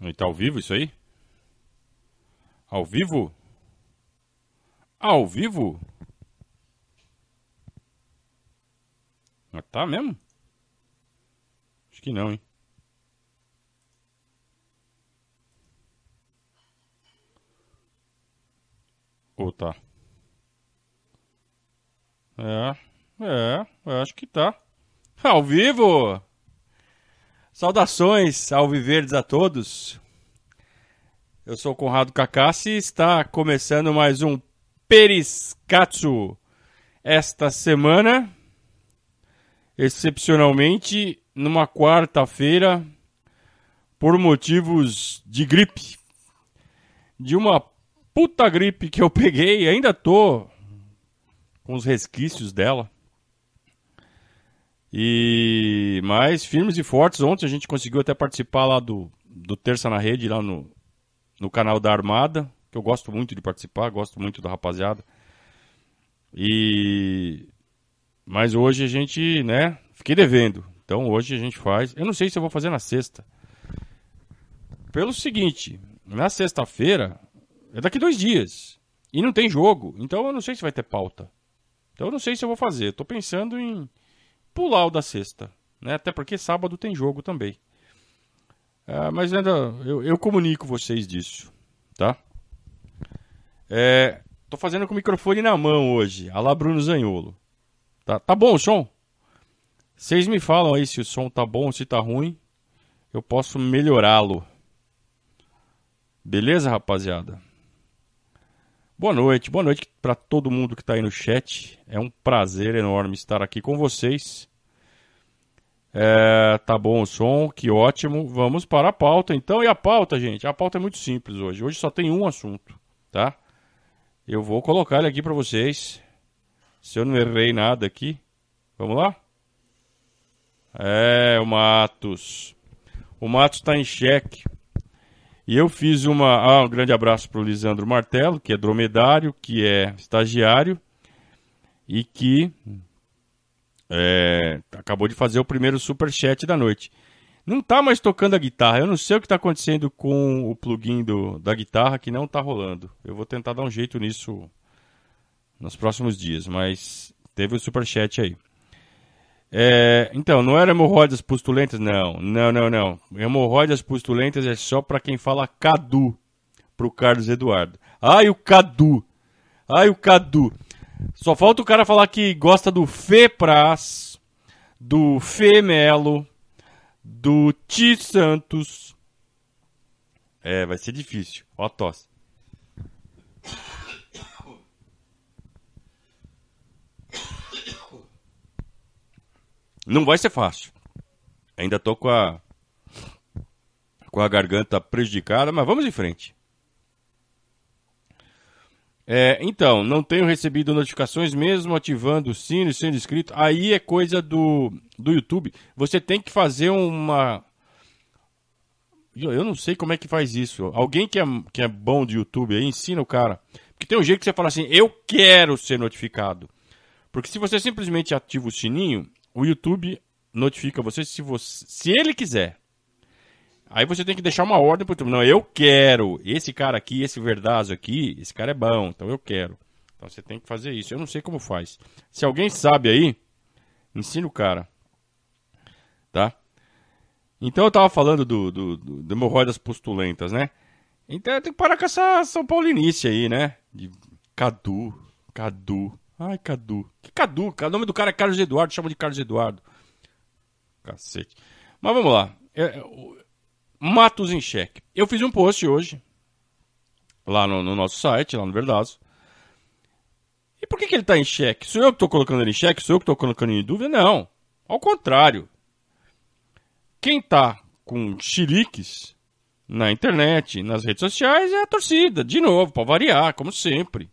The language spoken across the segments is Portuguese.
E tá ao vivo isso aí? Ao vivo? Ao vivo? Mas tá mesmo? Acho que não, hein? Ou tá? É, é, acho que tá. Ao vivo! Saudações ao Viverdes a todos. Eu sou Conrado Cacassi e está começando mais um Periscatsu. Esta semana, excepcionalmente, numa quarta-feira, por motivos de gripe. De uma puta gripe que eu peguei, ainda tô com os resquícios dela. E mais firmes e fortes. Ontem a gente conseguiu até participar lá do, do Terça na Rede, lá no, no canal da Armada, que eu gosto muito de participar, gosto muito da rapaziada. E mas hoje a gente, né, fiquei devendo. Então hoje a gente faz. Eu não sei se eu vou fazer na sexta. Pelo seguinte, na sexta-feira é daqui dois dias e não tem jogo, então eu não sei se vai ter pauta. Então eu não sei se eu vou fazer. Tô pensando em pular o da sexta, né? Até porque sábado tem jogo também. É, mas ainda eu, eu, comunico vocês disso, tá? É, tô fazendo com o microfone na mão hoje, a lá Bruno Zanholo. Tá, tá bom o som? Vocês me falam aí se o som tá bom, se tá ruim. Eu posso melhorá-lo. Beleza, rapaziada? Boa noite, boa noite para todo mundo que está aí no chat. É um prazer enorme estar aqui com vocês. É, tá bom o som, que ótimo. Vamos para a pauta então. E a pauta, gente? A pauta é muito simples hoje. Hoje só tem um assunto, tá? Eu vou colocar ele aqui para vocês. Se eu não errei nada aqui. Vamos lá? É, o Matos. O Matos está em xeque. E eu fiz uma. Ah, um grande abraço para o Lisandro Martelo, que é dromedário, que é estagiário e que é, acabou de fazer o primeiro super chat da noite. Não tá mais tocando a guitarra. Eu não sei o que está acontecendo com o plugin do, da guitarra que não está rolando. Eu vou tentar dar um jeito nisso nos próximos dias, mas teve o super chat aí. É, então, não era hemorroidas pustulentas? Não, não, não, não. Hemorroidas pustulentas é só para quem fala Cadu pro Carlos Eduardo. Ai, o Cadu. Ai, o Cadu. Só falta o cara falar que gosta do Fepras, do Femelo, do Ti Santos. É, vai ser difícil. Ó a tosse. Não vai ser fácil. Ainda tô com a com a garganta prejudicada, mas vamos em frente. É, então, não tenho recebido notificações mesmo ativando o sino e sendo inscrito. Aí é coisa do, do YouTube. Você tem que fazer uma. Eu não sei como é que faz isso. Alguém que é, que é bom de YouTube aí ensina o cara. Porque tem um jeito que você fala assim: eu quero ser notificado. Porque se você simplesmente ativa o sininho, o YouTube notifica você se, você se ele quiser. Aí você tem que deixar uma ordem pro YouTube. Não, eu quero. Esse cara aqui, esse verdazo aqui, esse cara é bom, então eu quero. Então você tem que fazer isso. Eu não sei como faz. Se alguém sabe aí, ensina o cara. Tá? Então eu tava falando do, do, do, do hemorroidas postulentas, né? Então tem que parar com essa São Paulinice aí, né? De Cadu, Cadu. Ai, Cadu. Que Cadu? O nome do cara é Carlos Eduardo, chama de Carlos Eduardo. Cacete. Mas vamos lá. É, Matos em Cheque. Eu fiz um post hoje, lá no, no nosso site, lá no Verdazo. E por que, que ele está em xeque? Sou eu que estou colocando ele em xeque? Sou eu que estou colocando ele em dúvida? Não. Ao contrário. Quem está com xiliques na internet, nas redes sociais, é a torcida. De novo, para variar, como sempre.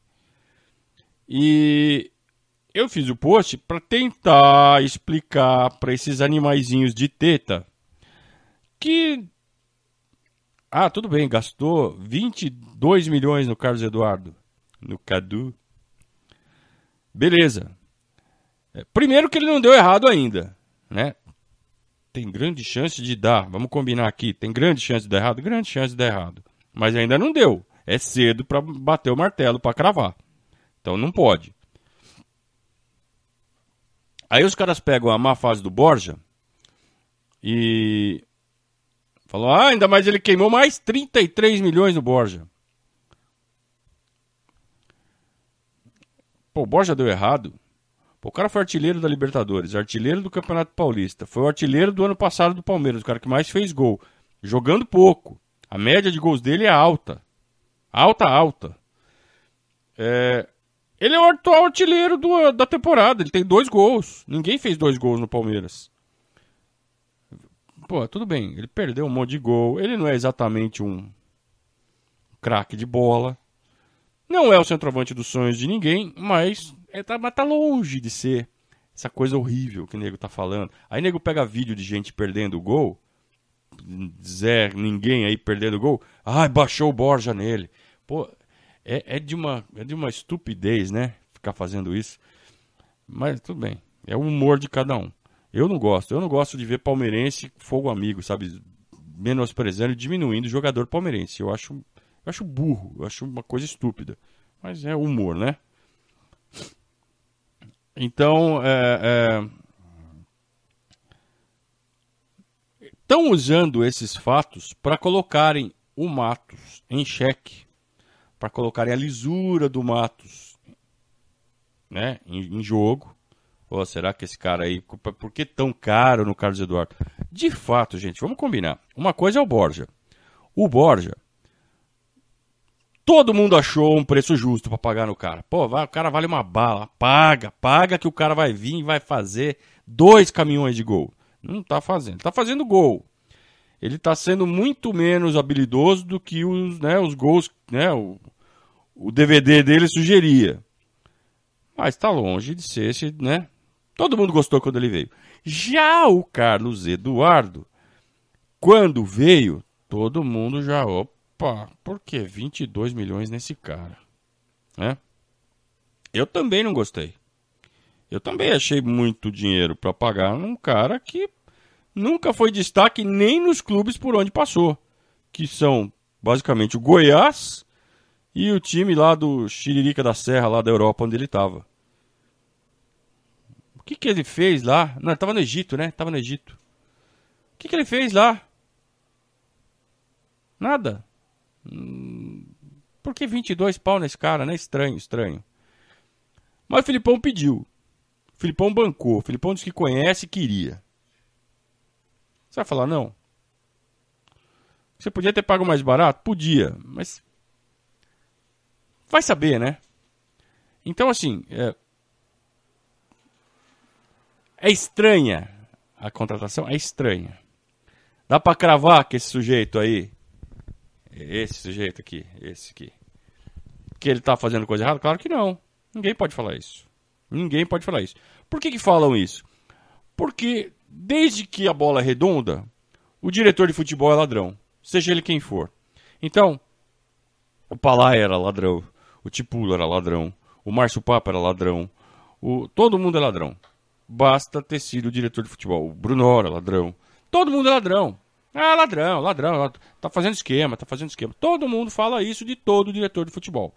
E eu fiz o post para tentar explicar para esses animaizinhos de teta que ah, tudo bem, gastou 22 milhões no Carlos Eduardo, no Cadu. Beleza. É, primeiro que ele não deu errado ainda, né? tem grande chance de dar. Vamos combinar aqui. Tem grande chance de dar errado? Grande chance de dar errado. Mas ainda não deu. É cedo para bater o martelo, para cravar. Então não pode. Aí os caras pegam a má fase do Borja e falou: ah, ainda mais ele queimou mais 33 milhões no Borja. Pô, o Borja deu errado. Pô, o cara foi artilheiro da Libertadores, artilheiro do Campeonato Paulista, foi o artilheiro do ano passado do Palmeiras, o cara que mais fez gol, jogando pouco. A média de gols dele é alta. Alta, alta. É, ele é o atual artilheiro do, da temporada. Ele tem dois gols. Ninguém fez dois gols no Palmeiras. Pô, tudo bem. Ele perdeu um monte de gol. Ele não é exatamente um craque de bola. Não é o centroavante dos sonhos de ninguém, mas é, tá, mas tá longe de ser essa coisa horrível que o nego tá falando. Aí o nego pega vídeo de gente perdendo o gol. Zé, ninguém aí perdendo o gol. Ai, baixou o Borja nele. Pô, é, é, de uma, é de uma estupidez, né? Ficar fazendo isso. Mas tudo bem. É o humor de cada um. Eu não gosto. Eu não gosto de ver palmeirense fogo amigo, sabe? Menosprezando e diminuindo o jogador palmeirense. Eu acho, eu acho burro. Eu acho uma coisa estúpida. Mas é humor, né? Então, é, é... estão usando esses fatos para colocarem o Matos em xeque para colocarem a lisura do Matos né, em, em jogo. Pô, será que esse cara aí, por que tão caro no Carlos Eduardo? De fato, gente, vamos combinar. Uma coisa é o Borja. O Borja, todo mundo achou um preço justo para pagar no cara. Pô, vai, o cara vale uma bala. Paga, paga que o cara vai vir e vai fazer dois caminhões de gol. Não tá fazendo. Tá fazendo gol. Ele tá sendo muito menos habilidoso do que os, né, os gols, né, o, o DVD dele sugeria. Mas está longe de ser esse, né? Todo mundo gostou quando ele veio. Já o Carlos Eduardo, quando veio, todo mundo já, opa, por que 22 milhões nesse cara? Né? Eu também não gostei. Eu também achei muito dinheiro para pagar num cara que nunca foi destaque nem nos clubes por onde passou, que são basicamente o Goiás e o time lá do Chiririca da Serra, lá da Europa, onde ele estava. O que, que ele fez lá? Não, estava no Egito, né? Estava no Egito. O que, que ele fez lá? Nada. Hum, por que 22 pau nesse cara, né? Estranho, estranho. Mas o Filipão pediu. O Filipão bancou. O Filipão disse que conhece e queria. Você vai falar não? Você podia ter pago mais barato? Podia. Mas Vai saber, né? Então, assim, é, é estranha a contratação, é estranha. Dá para cravar que esse sujeito aí, esse sujeito aqui, esse aqui, que ele tá fazendo coisa errada? Claro que não. Ninguém pode falar isso. Ninguém pode falar isso. Por que, que falam isso? Porque desde que a bola é redonda, o diretor de futebol é ladrão, seja ele quem for. Então, o Palá era ladrão, o Tipulo era ladrão. O Márcio Papa era ladrão. O... Todo mundo é ladrão. Basta ter sido o diretor de futebol. O Bruno era ladrão. Todo mundo é ladrão. Ah, ladrão, ladrão. Tá fazendo esquema, tá fazendo esquema. Todo mundo fala isso de todo diretor de futebol.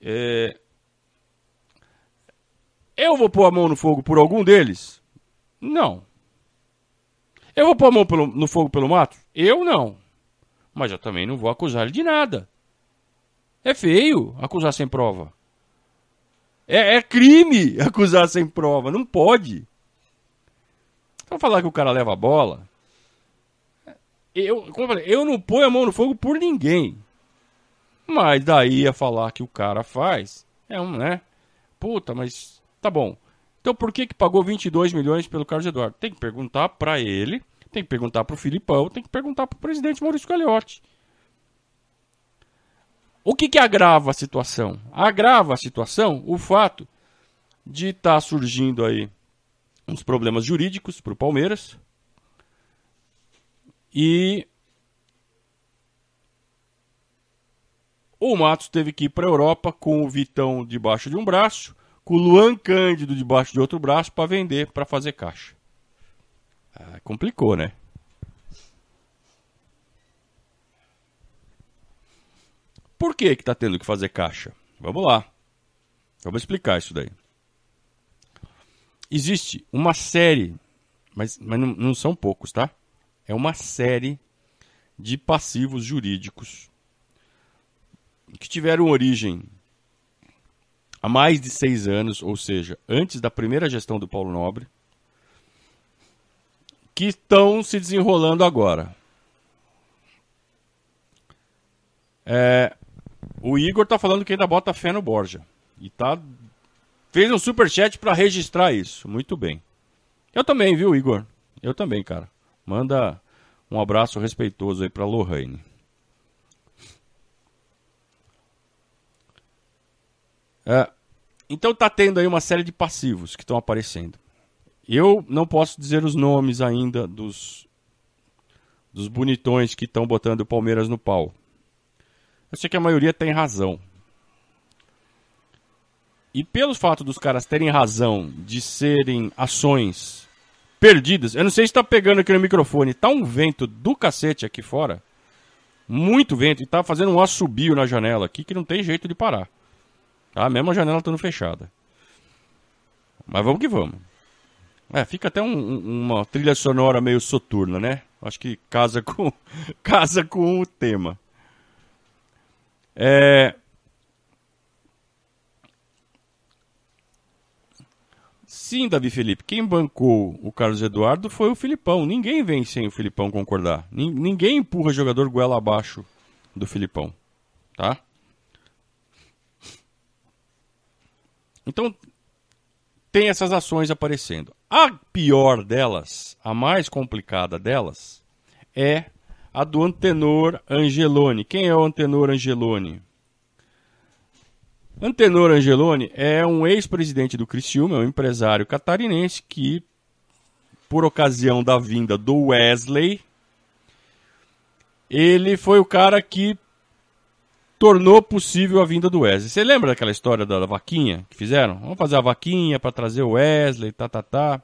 É... Eu vou pôr a mão no fogo por algum deles? Não. Eu vou pôr a mão pelo, no fogo pelo mato? Eu não. Mas eu também não vou acusar ele de nada. É feio acusar sem prova. É, é crime acusar sem prova. Não pode. Então falar que o cara leva a bola. Eu, como eu, falei, eu não ponho a mão no fogo por ninguém. Mas daí a falar que o cara faz. É um, né? Puta, mas tá bom. Então por que que pagou 22 milhões pelo Carlos Eduardo? Tem que perguntar para ele, tem que perguntar pro Filipão, tem que perguntar pro presidente Maurício Gagliotti. O que, que agrava a situação? Agrava a situação o fato de estar tá surgindo aí uns problemas jurídicos para o Palmeiras e o Matos teve que ir para a Europa com o Vitão debaixo de um braço, com o Luan Cândido debaixo de outro braço para vender, para fazer caixa. Ah, complicou, né? Por que que tá tendo que fazer caixa? Vamos lá. Vou explicar isso daí. Existe uma série, mas, mas não, não são poucos, tá? É uma série de passivos jurídicos que tiveram origem há mais de seis anos, ou seja, antes da primeira gestão do Paulo Nobre, que estão se desenrolando agora. É, o Igor tá falando que ainda bota fé no Borja. E tá. Fez um superchat para registrar isso. Muito bem. Eu também, viu, Igor? Eu também, cara. Manda um abraço respeitoso aí pra Lohane. É, então tá tendo aí uma série de passivos que estão aparecendo. Eu não posso dizer os nomes ainda dos, dos bonitões que estão botando o Palmeiras no pau. Eu sei que a maioria tem razão. E pelo fato dos caras terem razão de serem ações perdidas, eu não sei se está pegando aqui no microfone, tá um vento do cacete aqui fora. Muito vento, e tá fazendo um assobio na janela aqui que não tem jeito de parar. Tá? Mesmo a janela estando fechada. Mas vamos que vamos. É, fica até um, uma trilha sonora meio soturna, né? Acho que casa com, casa com o tema. É... Sim, Davi Felipe, quem bancou o Carlos Eduardo foi o Filipão. Ninguém vem sem o Filipão concordar. Ninguém empurra jogador goela abaixo do Filipão. Tá? Então, tem essas ações aparecendo. A pior delas, a mais complicada delas, é a do Antenor Angeloni. Quem é o Antenor Angeloni? Antenor Angeloni é um ex-presidente do Criciúma, é um empresário catarinense que, por ocasião da vinda do Wesley, ele foi o cara que tornou possível a vinda do Wesley. Você lembra daquela história da vaquinha que fizeram? Vamos fazer a vaquinha para trazer o Wesley, tá, tá, tá.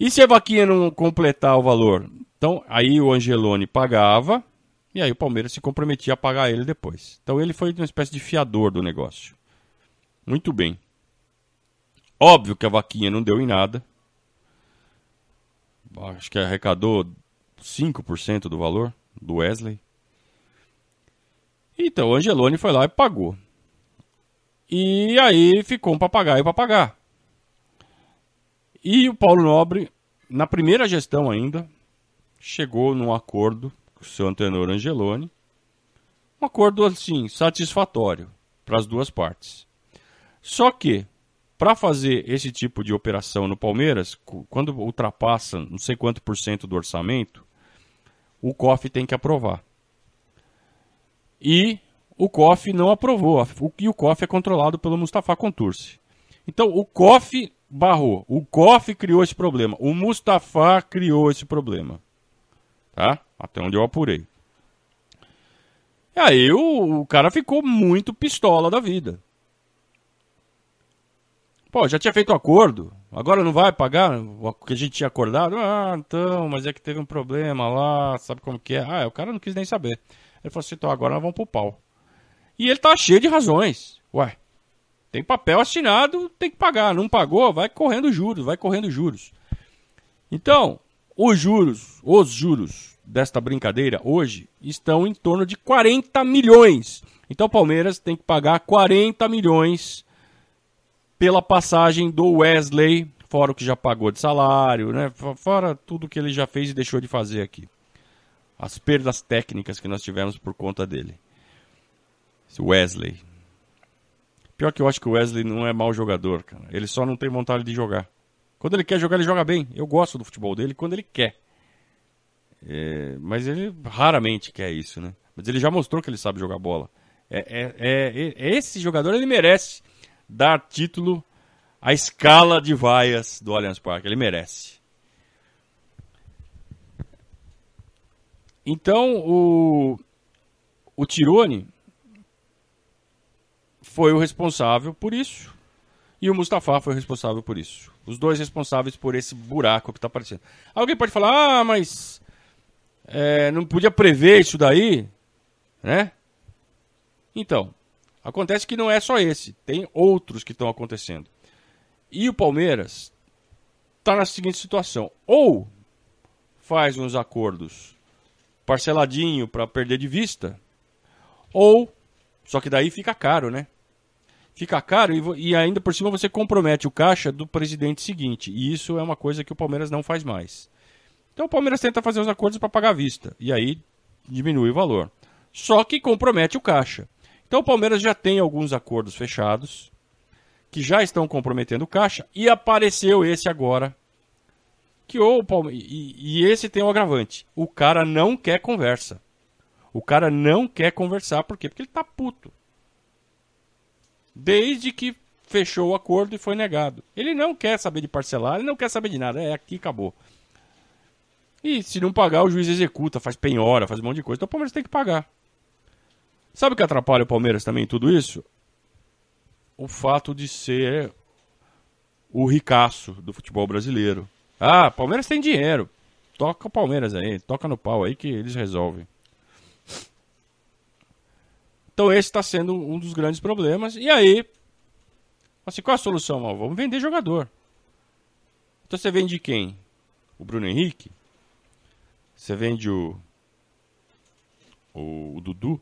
E se a vaquinha não completar o valor? Então, aí o Angeloni pagava e aí o Palmeiras se comprometia a pagar ele depois. Então ele foi uma espécie de fiador do negócio. Muito bem. Óbvio que a vaquinha não deu em nada. Acho que arrecadou 5% do valor do Wesley. Então o Angeloni foi lá e pagou. E aí ficou um papagaio para pagar. E o Paulo Nobre, na primeira gestão ainda, chegou num acordo com o seu Antenor Angeloni. Um acordo, assim, satisfatório para as duas partes. Só que, para fazer esse tipo de operação no Palmeiras, quando ultrapassa não sei quanto por cento do orçamento, o COF tem que aprovar. E o COF não aprovou. E o COF é controlado pelo Mustafa Contursi. Então, o COF barrou. O COF criou esse problema. O Mustafa criou esse problema tá? Até onde eu apurei. E aí o, o cara ficou muito pistola da vida. Pô, já tinha feito um acordo, agora não vai pagar o que a gente tinha acordado? Ah, então, mas é que teve um problema lá, sabe como que é? Ah, o cara não quis nem saber. Ele falou assim, então agora nós vamos pro pau. E ele tá cheio de razões. Ué, tem papel assinado, tem que pagar. Não pagou, vai correndo juros, vai correndo juros. Então, os juros, os juros desta brincadeira hoje estão em torno de 40 milhões. Então o Palmeiras tem que pagar 40 milhões pela passagem do Wesley, fora o que já pagou de salário, né? Fora tudo que ele já fez e deixou de fazer aqui. As perdas técnicas que nós tivemos por conta dele. Esse Wesley. Pior que eu acho que o Wesley não é mau jogador, cara. Ele só não tem vontade de jogar. Quando ele quer jogar, ele joga bem. Eu gosto do futebol dele quando ele quer. É, mas ele raramente quer isso, né? Mas ele já mostrou que ele sabe jogar bola. É, é, é, é esse jogador ele merece dar título à escala de vaias do Allianz Parque. Ele merece. Então o, o Tirone foi o responsável por isso. E o Mustafa foi responsável por isso. Os dois responsáveis por esse buraco que está aparecendo. Alguém pode falar, ah, mas é, não podia prever isso daí, né? Então, acontece que não é só esse, tem outros que estão acontecendo. E o Palmeiras está na seguinte situação: ou faz uns acordos parceladinho para perder de vista, ou só que daí fica caro, né? Fica caro e, e, ainda por cima você compromete o caixa do presidente seguinte. E isso é uma coisa que o Palmeiras não faz mais. Então o Palmeiras tenta fazer os acordos para pagar à vista. E aí diminui o valor. Só que compromete o caixa. Então o Palmeiras já tem alguns acordos fechados que já estão comprometendo o caixa e apareceu esse agora. Que o Palmeiras, e, e esse tem um agravante. O cara não quer conversa. O cara não quer conversar por quê? Porque ele tá puto desde que fechou o acordo e foi negado. Ele não quer saber de parcelar, ele não quer saber de nada. É, aqui acabou. E se não pagar, o juiz executa, faz penhora, faz um monte de coisa. Então o Palmeiras tem que pagar. Sabe o que atrapalha o Palmeiras também em tudo isso? O fato de ser o ricaço do futebol brasileiro. Ah, Palmeiras tem dinheiro. Toca o Palmeiras aí, toca no pau aí que eles resolvem. Então esse está sendo um dos grandes problemas. E aí, assim, qual a solução? Vamos vender jogador. Então você vende quem? O Bruno Henrique? Você vende o, o, o Dudu?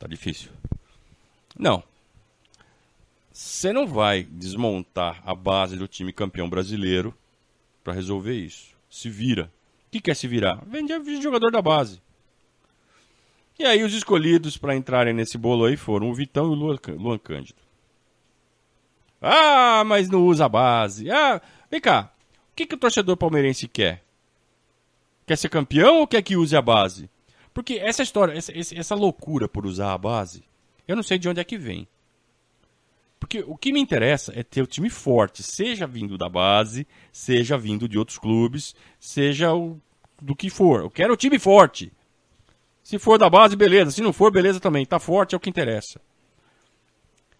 Tá difícil. Não. Você não vai desmontar a base do time campeão brasileiro para resolver isso. Se vira que quer se virar? Vende jogador da base. E aí os escolhidos para entrarem nesse bolo aí foram o Vitão e o Luan, Cândido. Ah, mas não usa a base. Ah, vem cá. O que, que o torcedor palmeirense quer? Quer ser campeão ou quer que use a base? Porque essa história, essa, essa loucura por usar a base, eu não sei de onde é que vem. Porque o que me interessa é ter o time forte, seja vindo da base, seja vindo de outros clubes, seja o, do que for. Eu quero o time forte. Se for da base, beleza. Se não for, beleza também. Tá forte é o que interessa.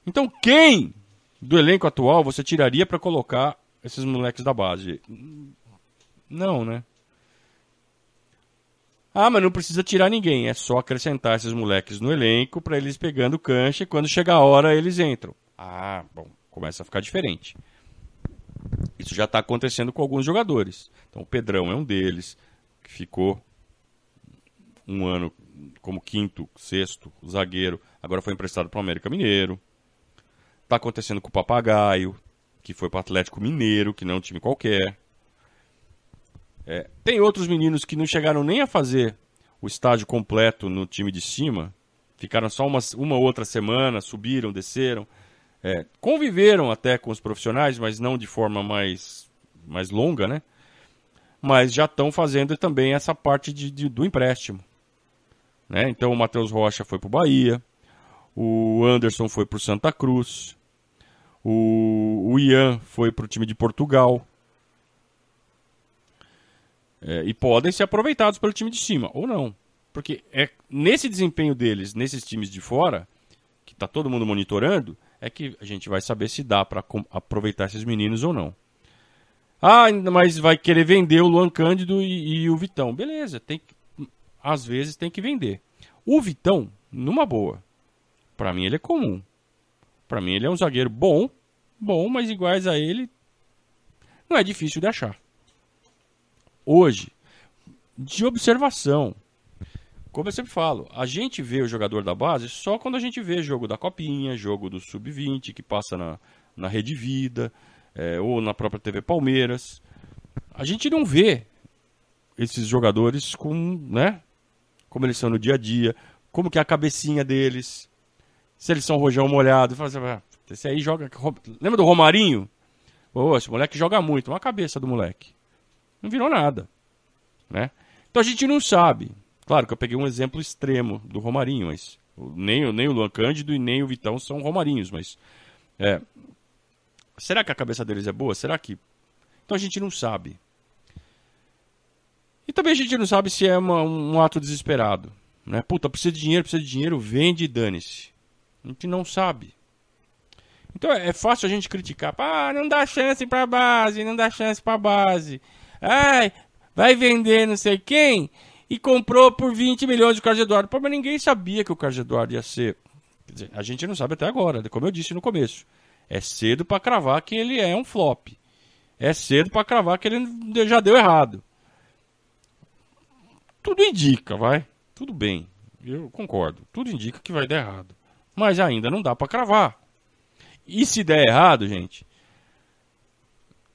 Então, quem do elenco atual você tiraria para colocar esses moleques da base? Não, né? Ah, mas não precisa tirar ninguém, é só acrescentar esses moleques no elenco para eles pegando cancha e quando chegar a hora eles entram. Ah, bom, começa a ficar diferente. Isso já está acontecendo com alguns jogadores. Então o Pedrão é um deles, que ficou um ano como quinto, sexto, zagueiro, agora foi emprestado para o América Mineiro. Está acontecendo com o Papagaio, que foi para o Atlético Mineiro, que não é um time qualquer. É, tem outros meninos que não chegaram nem a fazer o estágio completo no time de cima, ficaram só uma, uma outra semana, subiram, desceram é, conviveram até com os profissionais, mas não de forma mais, mais longa, né? Mas já estão fazendo também essa parte de, de do empréstimo. Né? Então o Matheus Rocha foi para o Bahia, o Anderson foi para o Santa Cruz, o, o Ian foi para o time de Portugal. É, e podem ser aproveitados pelo time de cima, ou não. Porque é nesse desempenho deles, nesses times de fora, que está todo mundo monitorando, é que a gente vai saber se dá para aproveitar esses meninos ou não. Ah, mas vai querer vender o Luan Cândido e, e o Vitão. Beleza, tem que, às vezes tem que vender. O Vitão, numa boa. Para mim ele é comum. Para mim ele é um zagueiro bom, bom, mas iguais a ele não é difícil de achar. Hoje, de observação, como eu sempre falo, a gente vê o jogador da base só quando a gente vê jogo da Copinha, jogo do Sub-20, que passa na, na Rede Vida, é, ou na própria TV Palmeiras. A gente não vê esses jogadores com, né? Como eles são no dia a dia, como que é a cabecinha deles, se eles são rojão molhado. Assim, ah, esse aí joga. Lembra do Romarinho? Pô, esse moleque joga muito. Olha a cabeça do moleque. Não virou nada. Né? Então a gente não sabe. Claro que eu peguei um exemplo extremo do Romarinho, mas nem, nem o Luan Cândido e nem o Vitão são Romarinhos, mas. É, será que a cabeça deles é boa? Será que. Então a gente não sabe. E também a gente não sabe se é uma, um ato desesperado. Né? Puta, precisa de dinheiro, precisa de dinheiro, vende e dane-se. A gente não sabe. Então é, é fácil a gente criticar. Ah, não dá chance pra base, não dá chance pra base. Ai, vai vender não sei quem e comprou por 20 milhões o Carlos Eduardo. Pô, mas ninguém sabia que o Carlos Eduardo ia ser. Quer dizer, a gente não sabe até agora, como eu disse no começo. É cedo para cravar que ele é um flop. É cedo para cravar que ele já deu errado. Tudo indica, vai. Tudo bem. Eu concordo. Tudo indica que vai dar errado. Mas ainda não dá para cravar. E se der errado, gente,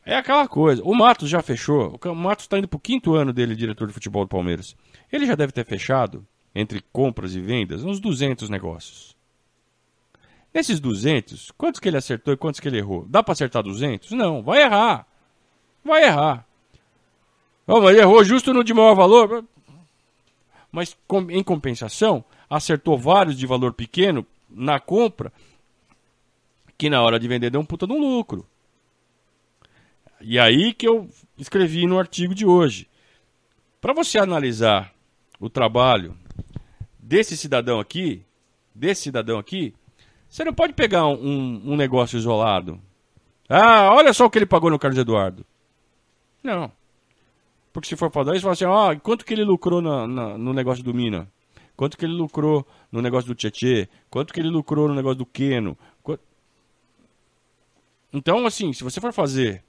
é aquela coisa. O Matos já fechou. O Matos está indo para o quinto ano dele, diretor de futebol do Palmeiras. Ele já deve ter fechado, entre compras e vendas, uns 200 negócios. Nesses 200, quantos que ele acertou e quantos que ele errou? Dá para acertar 200? Não, vai errar. Vai errar. Oh, mas errou justo no de maior valor. Mas em compensação, acertou vários de valor pequeno na compra que na hora de vender deu um puta de um lucro. E aí que eu escrevi no artigo de hoje. Para você analisar o trabalho desse cidadão aqui, desse cidadão aqui, você não pode pegar um, um negócio isolado. Ah, olha só o que ele pagou no Carlos Eduardo. Não. Porque se for falar isso, fala assim, ó, oh, quanto que ele lucrou na, na, no negócio do Mina? Quanto que ele lucrou no negócio do Tietê? Quanto que ele lucrou no negócio do Keno? Então, assim, se você for fazer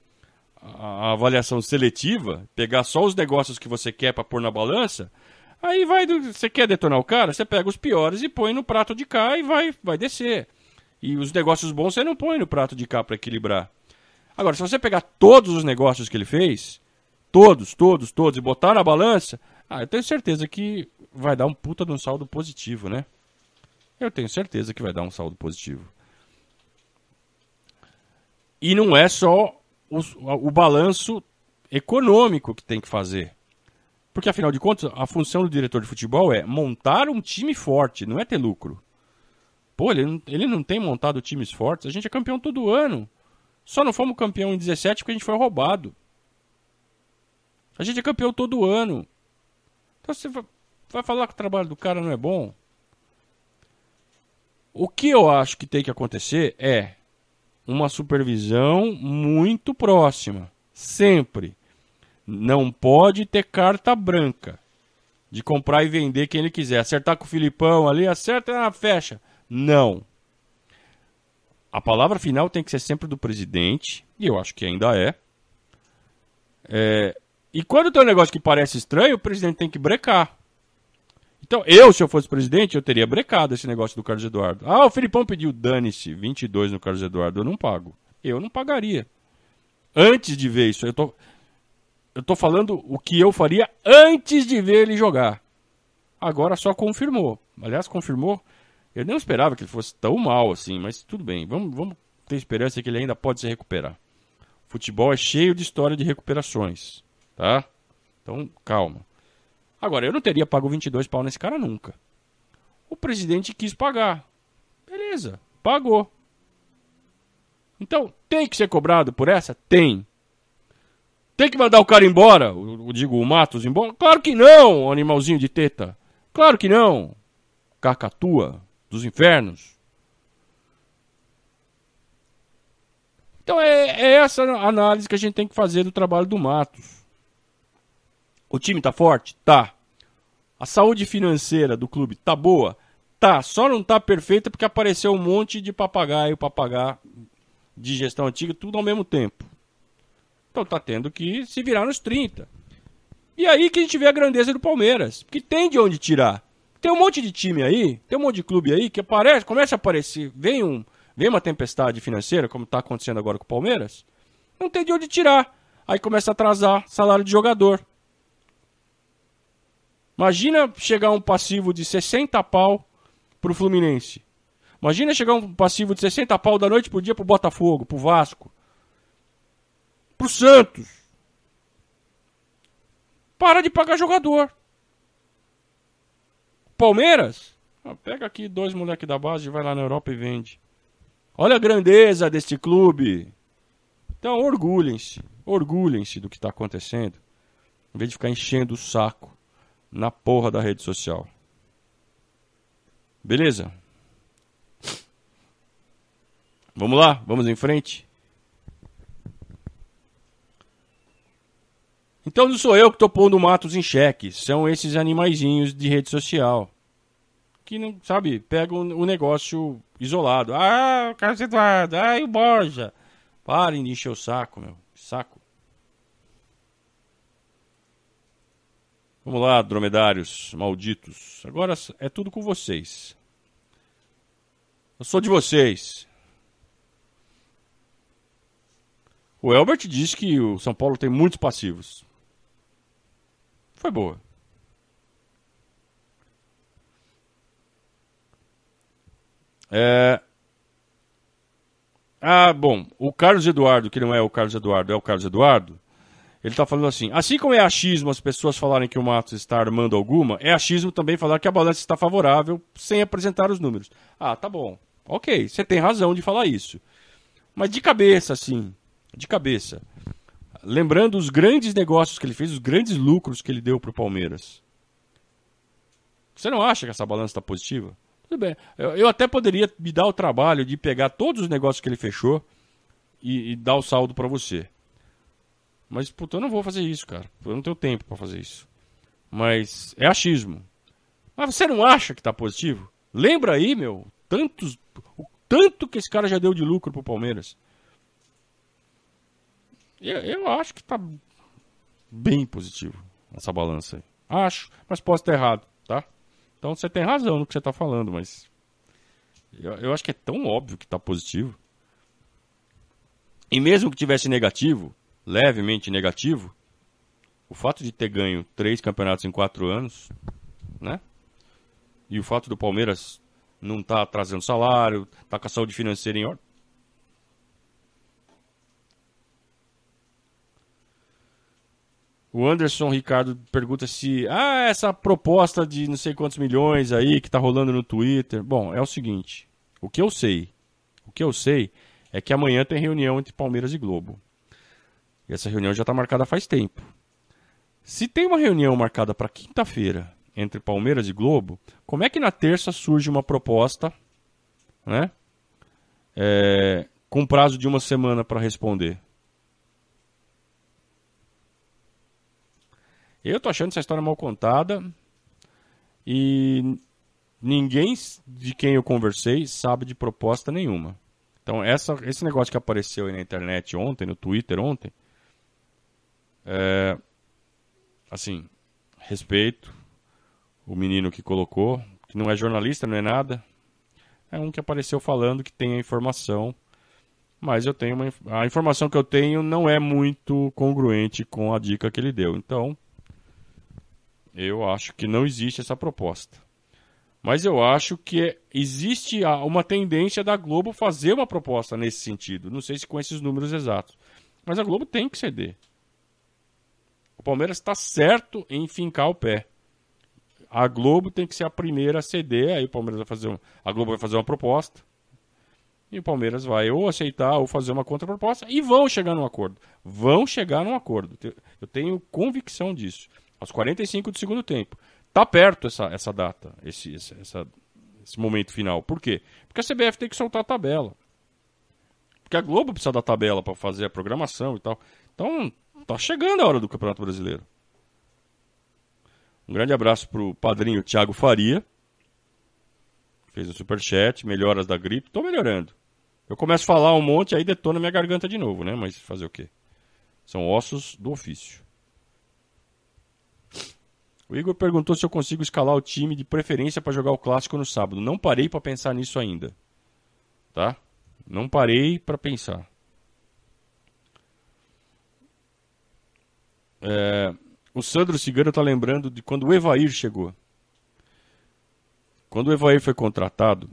a avaliação seletiva, pegar só os negócios que você quer para pôr na balança, aí vai, você quer detonar o cara, você pega os piores e põe no prato de cá e vai, vai descer. E os negócios bons você não põe no prato de cá para equilibrar. Agora, se você pegar todos os negócios que ele fez, todos, todos, todos, e botar na balança, ah, eu tenho certeza que vai dar um puta de um saldo positivo, né? Eu tenho certeza que vai dar um saldo positivo. E não é só o, o balanço econômico que tem que fazer. Porque, afinal de contas, a função do diretor de futebol é montar um time forte, não é ter lucro. Pô, ele não, ele não tem montado times fortes. A gente é campeão todo ano. Só não fomos campeão em 17 porque a gente foi roubado. A gente é campeão todo ano. Então você vai falar que o trabalho do cara não é bom? O que eu acho que tem que acontecer é uma supervisão muito próxima. Sempre. Não pode ter carta branca de comprar e vender quem ele quiser. Acertar com o Filipão ali, acerta na fecha. Não. A palavra final tem que ser sempre do presidente, e eu acho que ainda é. é e quando tem um negócio que parece estranho, o presidente tem que brecar. Então, eu, se eu fosse presidente, eu teria brecado esse negócio do Carlos Eduardo. Ah, o Filipão pediu dane-se 22 no Carlos Eduardo, eu não pago. Eu não pagaria. Antes de ver isso, eu tô, eu tô falando o que eu faria antes de ver ele jogar. Agora só confirmou. Aliás, confirmou. Eu não esperava que ele fosse tão mal assim, mas tudo bem. Vamos, vamos ter esperança que ele ainda pode se recuperar. Futebol é cheio de história de recuperações, tá? Então, calma. Agora, eu não teria pago 22 pau nesse cara nunca. O presidente quis pagar. Beleza, pagou. Então, tem que ser cobrado por essa? Tem. Tem que mandar o cara embora? O, digo, o Matos embora? Claro que não, animalzinho de teta. Claro que não. Cacatua dos infernos. Então é, é essa análise que a gente tem que fazer do trabalho do Matos. O time tá forte? Tá. A saúde financeira do clube tá boa? Tá. Só não tá perfeita porque apareceu um monte de papagaio para pagar de gestão antiga, tudo ao mesmo tempo. Então tá tendo que se virar nos 30. E aí que a gente vê a grandeza do Palmeiras. Porque tem de onde tirar. Tem um monte de time aí, tem um monte de clube aí que aparece, começa a aparecer, vem, um, vem uma tempestade financeira, como está acontecendo agora com o Palmeiras, não tem de onde tirar. Aí começa a atrasar salário de jogador. Imagina chegar um passivo de 60 pau pro Fluminense. Imagina chegar um passivo de 60 pau da noite pro dia pro Botafogo, pro Vasco. Pro Santos. Para de pagar jogador. Palmeiras? Ah, pega aqui dois moleques da base, vai lá na Europa e vende. Olha a grandeza deste clube. Então orgulhem-se. Orgulhem-se do que está acontecendo. Em vez de ficar enchendo o saco na porra da rede social. Beleza? Vamos lá, vamos em frente. Então não sou eu que estou pondo Matos em xeque, são esses animaizinhos de rede social. Que não, sabe, pegam o negócio isolado. Ah, o Carlos Eduardo, ah, o Borja. Parem de encher o saco, meu. Saco. Vamos lá, dromedários malditos. Agora é tudo com vocês. Eu sou de vocês. O Elbert diz que o São Paulo tem muitos passivos. Foi boa. É... Ah, bom, o Carlos Eduardo, que não é o Carlos Eduardo, é o Carlos Eduardo, ele está falando assim: assim como é achismo as pessoas falarem que o Matos está armando alguma, é achismo também falar que a balança está favorável sem apresentar os números. Ah, tá bom. Ok, você tem razão de falar isso. Mas de cabeça, assim, de cabeça lembrando os grandes negócios que ele fez, os grandes lucros que ele deu para o Palmeiras. Você não acha que essa balança está positiva? Tudo bem. Eu, eu, até poderia me dar o trabalho de pegar todos os negócios que ele fechou e, e dar o saldo para você. Mas, puta, eu não vou fazer isso, cara. Eu não tenho tempo para fazer isso. Mas é achismo. Mas você não acha que está positivo? Lembra aí, meu, tantos, o tanto que esse cara já deu de lucro pro Palmeiras. Eu, eu acho que tá bem positivo essa balança aí. Acho, mas posso estar errado, tá? Então você tem razão no que você está falando, mas eu, eu, acho que é tão óbvio que está positivo. E mesmo que tivesse negativo, levemente negativo, o fato de ter ganho três campeonatos em quatro anos, né? E o fato do Palmeiras não estar tá trazendo salário, tá com a saúde financeira em ordem, O Anderson Ricardo pergunta se. Ah, essa proposta de não sei quantos milhões aí que tá rolando no Twitter. Bom, é o seguinte. O que eu sei. O que eu sei é que amanhã tem reunião entre Palmeiras e Globo. E essa reunião já está marcada faz tempo. Se tem uma reunião marcada para quinta-feira entre Palmeiras e Globo, como é que na terça surge uma proposta, né? É, com prazo de uma semana para responder? Eu tô achando essa história mal contada e ninguém de quem eu conversei sabe de proposta nenhuma. Então, essa, esse negócio que apareceu aí na internet ontem, no Twitter ontem, é, assim, respeito o menino que colocou, que não é jornalista, não é nada, é um que apareceu falando que tem a informação, mas eu tenho uma, a informação que eu tenho não é muito congruente com a dica que ele deu. Então, eu acho que não existe essa proposta. Mas eu acho que existe uma tendência da Globo fazer uma proposta nesse sentido. Não sei se com esses números exatos. Mas a Globo tem que ceder. O Palmeiras está certo em fincar o pé. A Globo tem que ser a primeira a ceder. Aí o Palmeiras vai fazer um, a Globo vai fazer uma proposta. E o Palmeiras vai ou aceitar ou fazer uma contraproposta. E vão chegar num acordo. Vão chegar num acordo. Eu tenho convicção disso aos 45 do segundo tempo. Tá perto essa, essa data, esse, essa, esse momento final. Por quê? Porque a CBF tem que soltar a tabela. Porque a Globo precisa da tabela para fazer a programação e tal. Então, tá chegando a hora do Campeonato Brasileiro. Um grande abraço pro padrinho Thiago Faria. Fez um superchat, melhoras da gripe. Tô melhorando. Eu começo a falar um monte, aí detona minha garganta de novo, né? Mas fazer o quê? São ossos do ofício. O Igor perguntou se eu consigo escalar o time de preferência para jogar o clássico no sábado. Não parei para pensar nisso ainda. Tá? Não parei para pensar. É, o Sandro Cigano está lembrando de quando o Evair chegou. Quando o Evair foi contratado,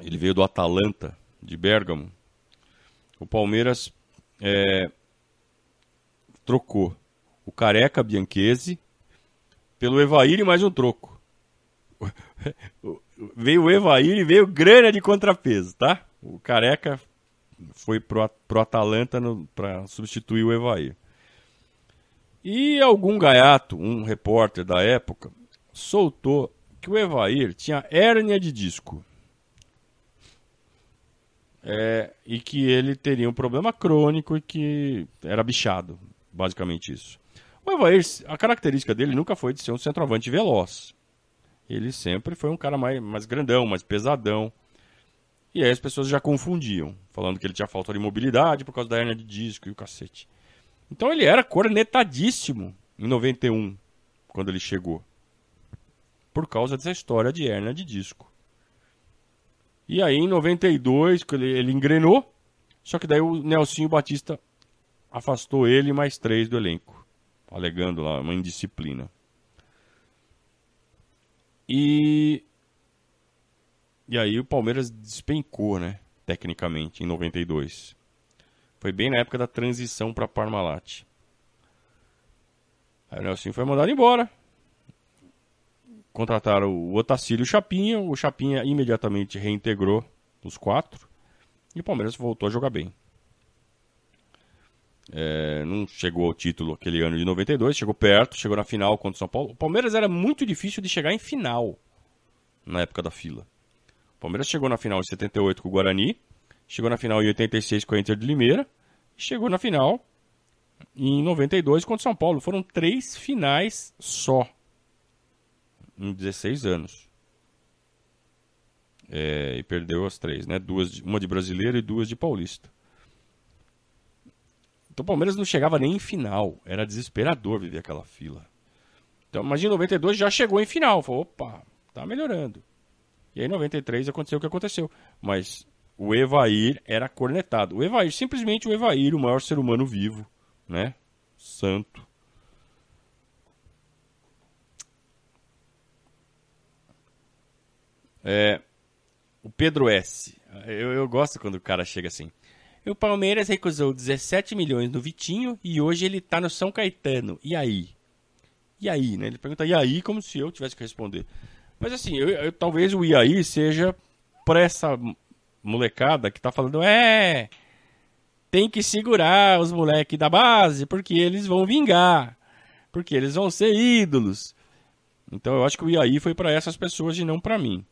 ele veio do Atalanta, de Bergamo. O Palmeiras é, trocou o Careca Bianchese pelo Evair e mais um troco. veio o Evair e veio grana de contrapeso, tá? O Careca foi pro, pro Atalanta para substituir o Evair. E algum gaiato, um repórter da época, soltou que o Evair tinha hérnia de disco. É, e que ele teria um problema crônico e que era bichado, basicamente isso. O Evair, a característica dele nunca foi de ser um centroavante veloz. Ele sempre foi um cara mais, mais grandão, mais pesadão. E aí as pessoas já confundiam, falando que ele tinha falta de mobilidade por causa da hernia de disco e o cacete. Então ele era cornetadíssimo em 91, quando ele chegou. Por causa dessa história de hernia de disco. E aí em 92, ele, ele engrenou, só que daí o Nelsinho Batista afastou ele e mais três do elenco, alegando lá uma indisciplina. E e aí o Palmeiras despencou, né, tecnicamente em 92. Foi bem na época da transição para Parmalat. Aí o Nelson foi mandado embora. Contrataram o Otacílio e o Chapinha. O Chapinha imediatamente reintegrou os quatro. E o Palmeiras voltou a jogar bem. É, não chegou ao título aquele ano de 92, chegou perto, chegou na final contra o São Paulo. O Palmeiras era muito difícil de chegar em final na época da fila. O Palmeiras chegou na final em 78 com o Guarani, chegou na final em 86 com a Inter de Limeira chegou na final em 92 contra o São Paulo. Foram três finais só em 16 anos. É, e perdeu as três, né? Duas, uma de brasileiro e duas de paulista. Então o Palmeiras não chegava nem em final. Era desesperador viver aquela fila. Então, imagina, 92 já chegou em final. Falou, opa, tá melhorando. E aí, em 93 aconteceu o que aconteceu. Mas o Evair era cornetado. O Evair, simplesmente o Evair, o maior ser humano vivo, né? Santo. É, o Pedro S. Eu, eu gosto quando o cara chega assim. O Palmeiras recusou 17 milhões no Vitinho e hoje ele tá no São Caetano. E aí? E aí, né? Ele pergunta, e aí, como se eu tivesse que responder. Mas assim, eu, eu, talvez o e aí seja pra essa molecada que tá falando, é, tem que segurar os moleques da base, porque eles vão vingar, porque eles vão ser ídolos. Então eu acho que o IAI foi para essas pessoas e não para mim.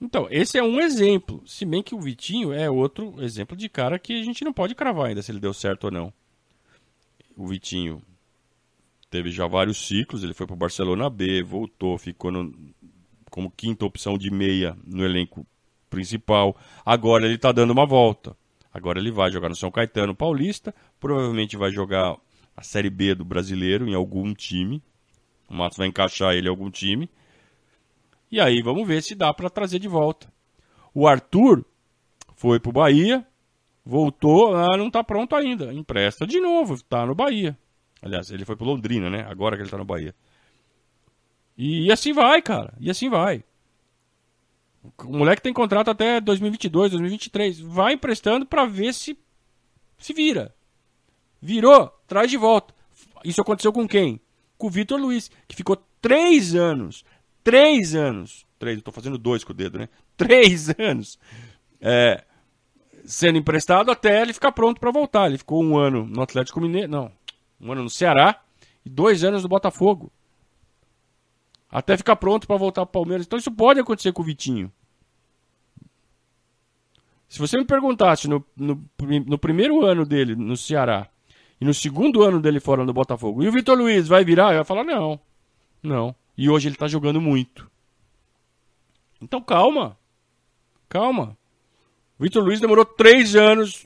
Então, esse é um exemplo. Se bem que o Vitinho é outro exemplo de cara que a gente não pode cravar ainda se ele deu certo ou não. O Vitinho teve já vários ciclos, ele foi para o Barcelona B, voltou, ficou no, como quinta opção de meia no elenco principal. Agora ele está dando uma volta. Agora ele vai jogar no São Caetano Paulista, provavelmente vai jogar a Série B do Brasileiro em algum time. O Matos vai encaixar ele em algum time. E aí vamos ver se dá para trazer de volta. O Arthur foi pro Bahia, voltou, ah, não está pronto ainda. Empresta de novo, está no Bahia. Aliás, ele foi pro Londrina, né? Agora que ele está no Bahia. E, e assim vai, cara. E assim vai. O moleque tem contrato até 2022, 2023. Vai emprestando para ver se se vira. Virou, traz de volta. Isso aconteceu com quem? Com o Vitor Luiz, que ficou três anos três anos, três, estou fazendo dois com o dedo, né? Três anos é, sendo emprestado até ele ficar pronto para voltar. Ele ficou um ano no Atlético Mineiro, não, um ano no Ceará e dois anos no Botafogo. Até ficar pronto para voltar para o Palmeiras. Então isso pode acontecer com o Vitinho. Se você me perguntasse no, no, no primeiro ano dele no Ceará e no segundo ano dele fora no Botafogo, e o Vitor Luiz vai virar? Eu ia falar, não. Não. E hoje ele está jogando muito. Então calma. Calma. O Vitor Luiz demorou três anos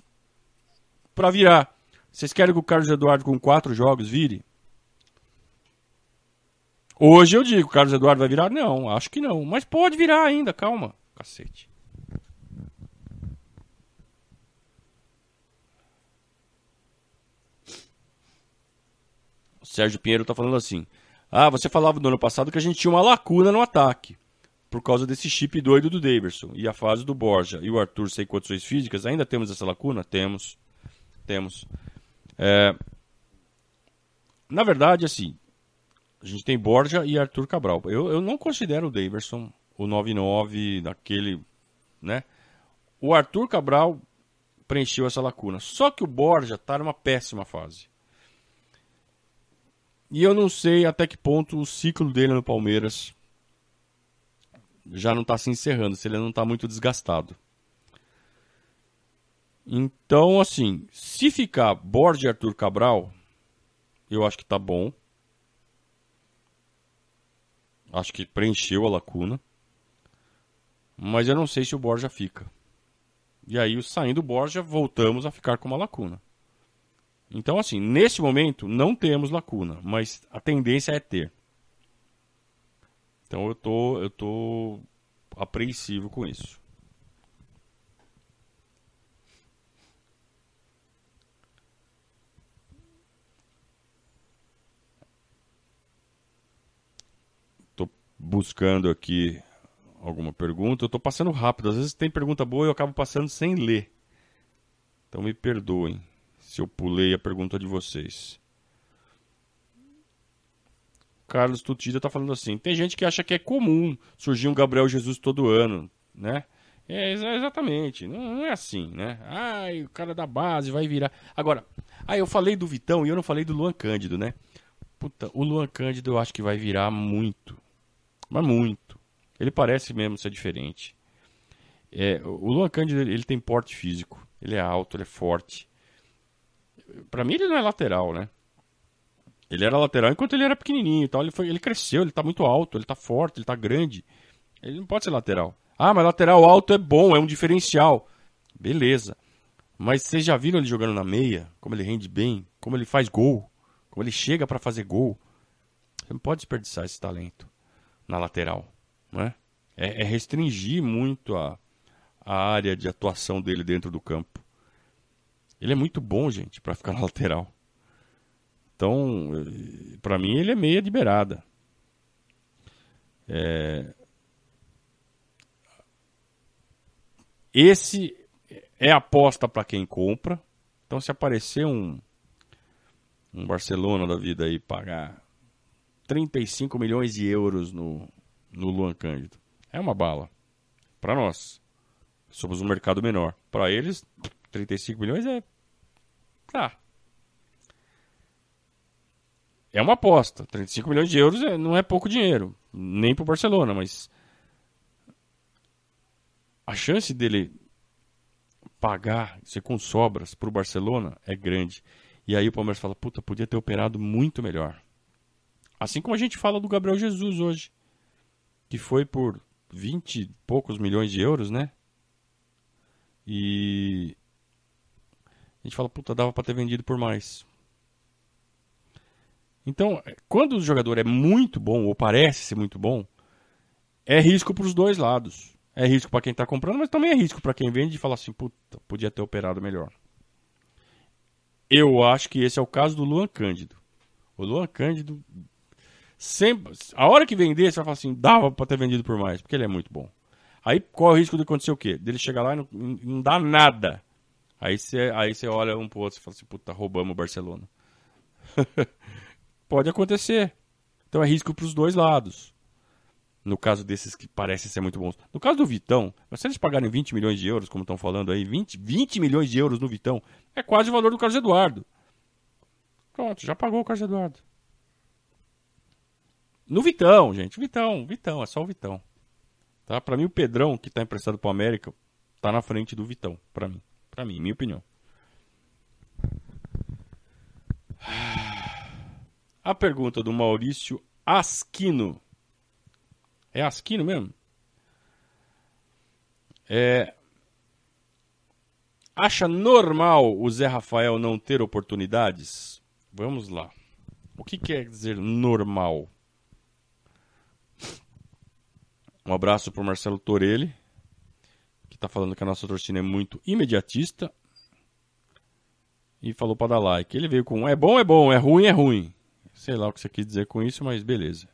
para virar. Vocês querem que o Carlos Eduardo com quatro jogos vire? Hoje eu digo, Carlos Eduardo vai virar? Não, acho que não. Mas pode virar ainda, calma. Cacete. O Sérgio Pinheiro tá falando assim. Ah, você falava no ano passado que a gente tinha uma lacuna no ataque. Por causa desse chip doido do Daverson e a fase do Borja e o Arthur sem condições físicas, ainda temos essa lacuna? Temos. Temos. É... Na verdade, assim, a gente tem Borja e Arthur Cabral. Eu, eu não considero o Daverson o 99 daquele, né? O Arthur Cabral preencheu essa lacuna. Só que o Borja está numa péssima fase. E eu não sei até que ponto o ciclo dele no Palmeiras já não está se encerrando, se ele não está muito desgastado. Então, assim, se ficar Borja e Arthur Cabral, eu acho que tá bom. Acho que preencheu a lacuna. Mas eu não sei se o Borja fica. E aí, saindo o Borja, voltamos a ficar com uma lacuna. Então, assim, nesse momento, não temos lacuna, mas a tendência é ter. Então, eu tô, eu tô apreensivo com isso. Buscando aqui alguma pergunta. Eu estou passando rápido. Às vezes tem pergunta boa e eu acabo passando sem ler. Então me perdoem se eu pulei a pergunta de vocês. Carlos Tutida está falando assim: tem gente que acha que é comum surgir um Gabriel Jesus todo ano, né? É, exatamente, não, é assim, né? Ai, o cara da base vai virar. Agora, ah, eu falei do Vitão e eu não falei do Luan Cândido, né? Puta, o Luan Cândido eu acho que vai virar muito. Mas muito. Ele parece mesmo ser diferente. É, o Luan Cândido ele tem porte físico. Ele é alto, ele é forte. Para mim ele não é lateral, né? Ele era lateral enquanto ele era pequenininho e tal. Ele, foi, ele cresceu, ele tá muito alto, ele tá forte, ele tá grande. Ele não pode ser lateral. Ah, mas lateral alto é bom, é um diferencial. Beleza. Mas vocês já viram ele jogando na meia? Como ele rende bem? Como ele faz gol? Como ele chega para fazer gol? Você não pode desperdiçar esse talento na lateral. Né? É, é restringir muito a, a área de atuação dele dentro do campo. Ele é muito bom, gente, para ficar na lateral. Então, para mim, ele é meia de beirada. É... Esse é aposta para quem compra. Então, se aparecer um, um Barcelona da vida aí pagar 35 milhões de euros no, no Luan Cândido. É uma bala. Para nós. Somos um mercado menor. Para eles, 35 milhões é. Tá. É uma aposta. 35 milhões de euros é, não é pouco dinheiro. Nem para o Barcelona, mas. A chance dele pagar, ser com sobras para o Barcelona é grande. E aí o Palmeiras fala: puta, podia ter operado muito melhor. Assim como a gente fala do Gabriel Jesus hoje, que foi por 20 e poucos milhões de euros, né? E a gente fala, puta, dava para ter vendido por mais. Então, quando o jogador é muito bom ou parece ser muito bom, é risco para os dois lados. É risco para quem está comprando, mas também é risco para quem vende e fala assim, puta, podia ter operado melhor. Eu acho que esse é o caso do Luan Cândido. O Luan Cândido Sempre, a hora que vender, você vai falar assim, dava pra ter vendido por mais, porque ele é muito bom. Aí qual é o risco de acontecer o quê? Dele chegar lá e não, não dá nada. Aí você, aí olha um pro outro e fala assim, puta, roubamos o Barcelona. Pode acontecer. Então é risco pros dois lados. No caso desses que parecem ser muito bons. No caso do Vitão, se eles pagarem 20 milhões de euros, como estão falando aí, 20, 20 milhões de euros no Vitão, é quase o valor do Carlos Eduardo. Pronto, já pagou o Carlos Eduardo. No Vitão, gente. Vitão, Vitão, é só o Vitão. Tá? Para mim, o Pedrão, que tá emprestado pro América, tá na frente do Vitão. Para mim. Para mim, minha opinião. A pergunta do Maurício Asquino. É Asquino mesmo? É, acha normal o Zé Rafael não ter oportunidades? Vamos lá. O que quer dizer normal? Um abraço para o Marcelo Torelli, que está falando que a nossa torcida é muito imediatista. E falou para dar like. Ele veio com é bom, é bom, é ruim, é ruim. Sei lá o que você quis dizer com isso, mas beleza.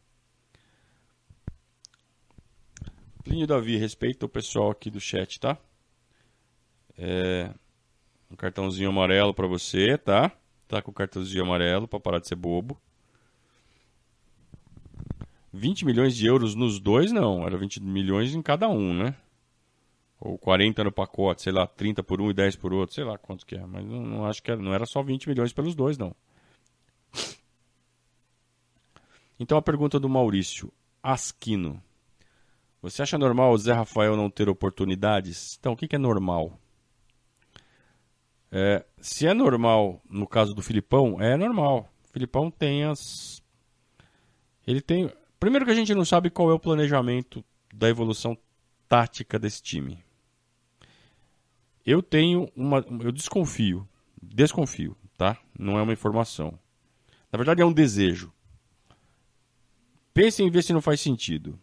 Plínio Davi, respeita o pessoal aqui do chat, tá? É, um cartãozinho amarelo para você, tá? Tá com o cartãozinho amarelo para parar de ser bobo. 20 milhões de euros nos dois, não. Era 20 milhões em cada um, né? Ou 40 no pacote, sei lá, 30 por um e 10 por outro, sei lá quanto que é. Mas não, não acho que era, não era só 20 milhões pelos dois, não. Então a pergunta do Maurício Asquino. Você acha normal o Zé Rafael não ter oportunidades? Então, o que, que é normal? É, se é normal no caso do Filipão, é normal. O Filipão tem as. Ele tem. Primeiro que a gente não sabe qual é o planejamento da evolução tática desse time. Eu tenho uma. Eu desconfio. Desconfio, tá? Não é uma informação. Na verdade, é um desejo. Pense em ver se não faz sentido.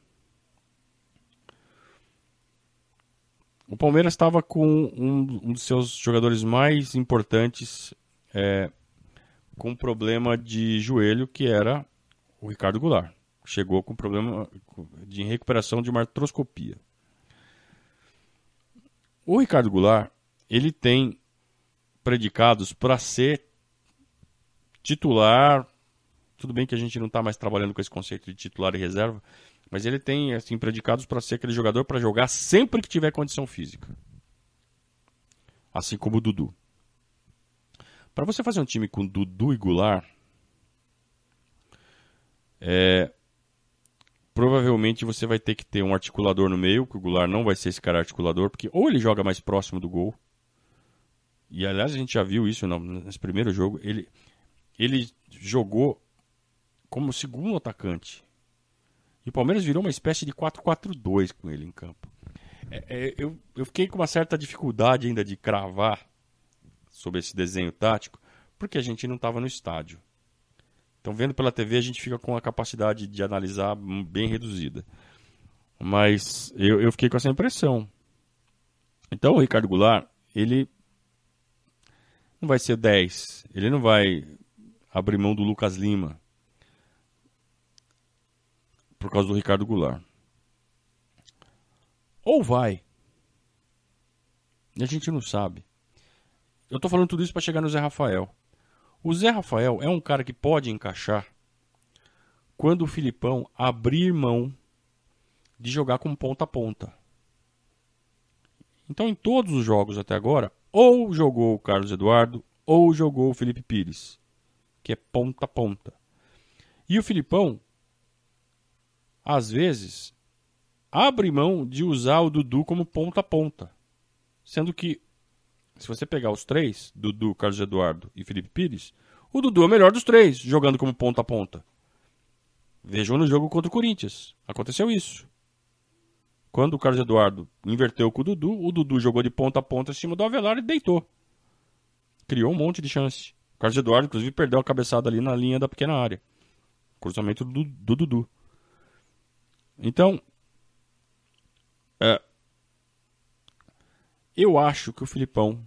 O Palmeiras estava com um, um, dos seus jogadores mais importantes é, com problema de joelho, que era o Ricardo Goulart. Chegou com problema de recuperação de uma artroscopia. O Ricardo Goulart, ele tem predicados para ser titular. Tudo bem que a gente não está mais trabalhando com esse conceito de titular e reserva, mas ele tem assim predicados para ser aquele jogador para jogar sempre que tiver condição física. Assim como o Dudu. Para você fazer um time com Dudu e Goulart, é, provavelmente você vai ter que ter um articulador no meio, que o Goulart não vai ser esse cara articulador, porque ou ele joga mais próximo do gol, e aliás a gente já viu isso nesse primeiro jogo, ele, ele jogou como segundo atacante. E o Palmeiras virou uma espécie de 4-4-2 com ele em campo. É, é, eu, eu fiquei com uma certa dificuldade ainda de cravar sobre esse desenho tático, porque a gente não estava no estádio. Então, vendo pela TV, a gente fica com a capacidade de analisar bem reduzida. Mas eu, eu fiquei com essa impressão. Então, o Ricardo Goulart, ele não vai ser 10. Ele não vai abrir mão do Lucas Lima por causa do Ricardo Goulart. Ou vai. E a gente não sabe. Eu tô falando tudo isso para chegar no Zé Rafael. O Zé Rafael é um cara que pode encaixar quando o Filipão abrir mão de jogar com ponta a ponta. Então, em todos os jogos até agora, ou jogou o Carlos Eduardo, ou jogou o Felipe Pires, que é ponta a ponta. E o Filipão às vezes, abre mão de usar o Dudu como ponta a ponta. Sendo que, se você pegar os três, Dudu, Carlos Eduardo e Felipe Pires, o Dudu é o melhor dos três, jogando como ponta a ponta. Vejam no jogo contra o Corinthians. Aconteceu isso. Quando o Carlos Eduardo inverteu com o Dudu, o Dudu jogou de ponta a ponta em cima do Avelar e deitou. Criou um monte de chance. O Carlos Eduardo, inclusive, perdeu a cabeçada ali na linha da pequena área. Cruzamento do, do Dudu. Então, é, eu acho que o Filipão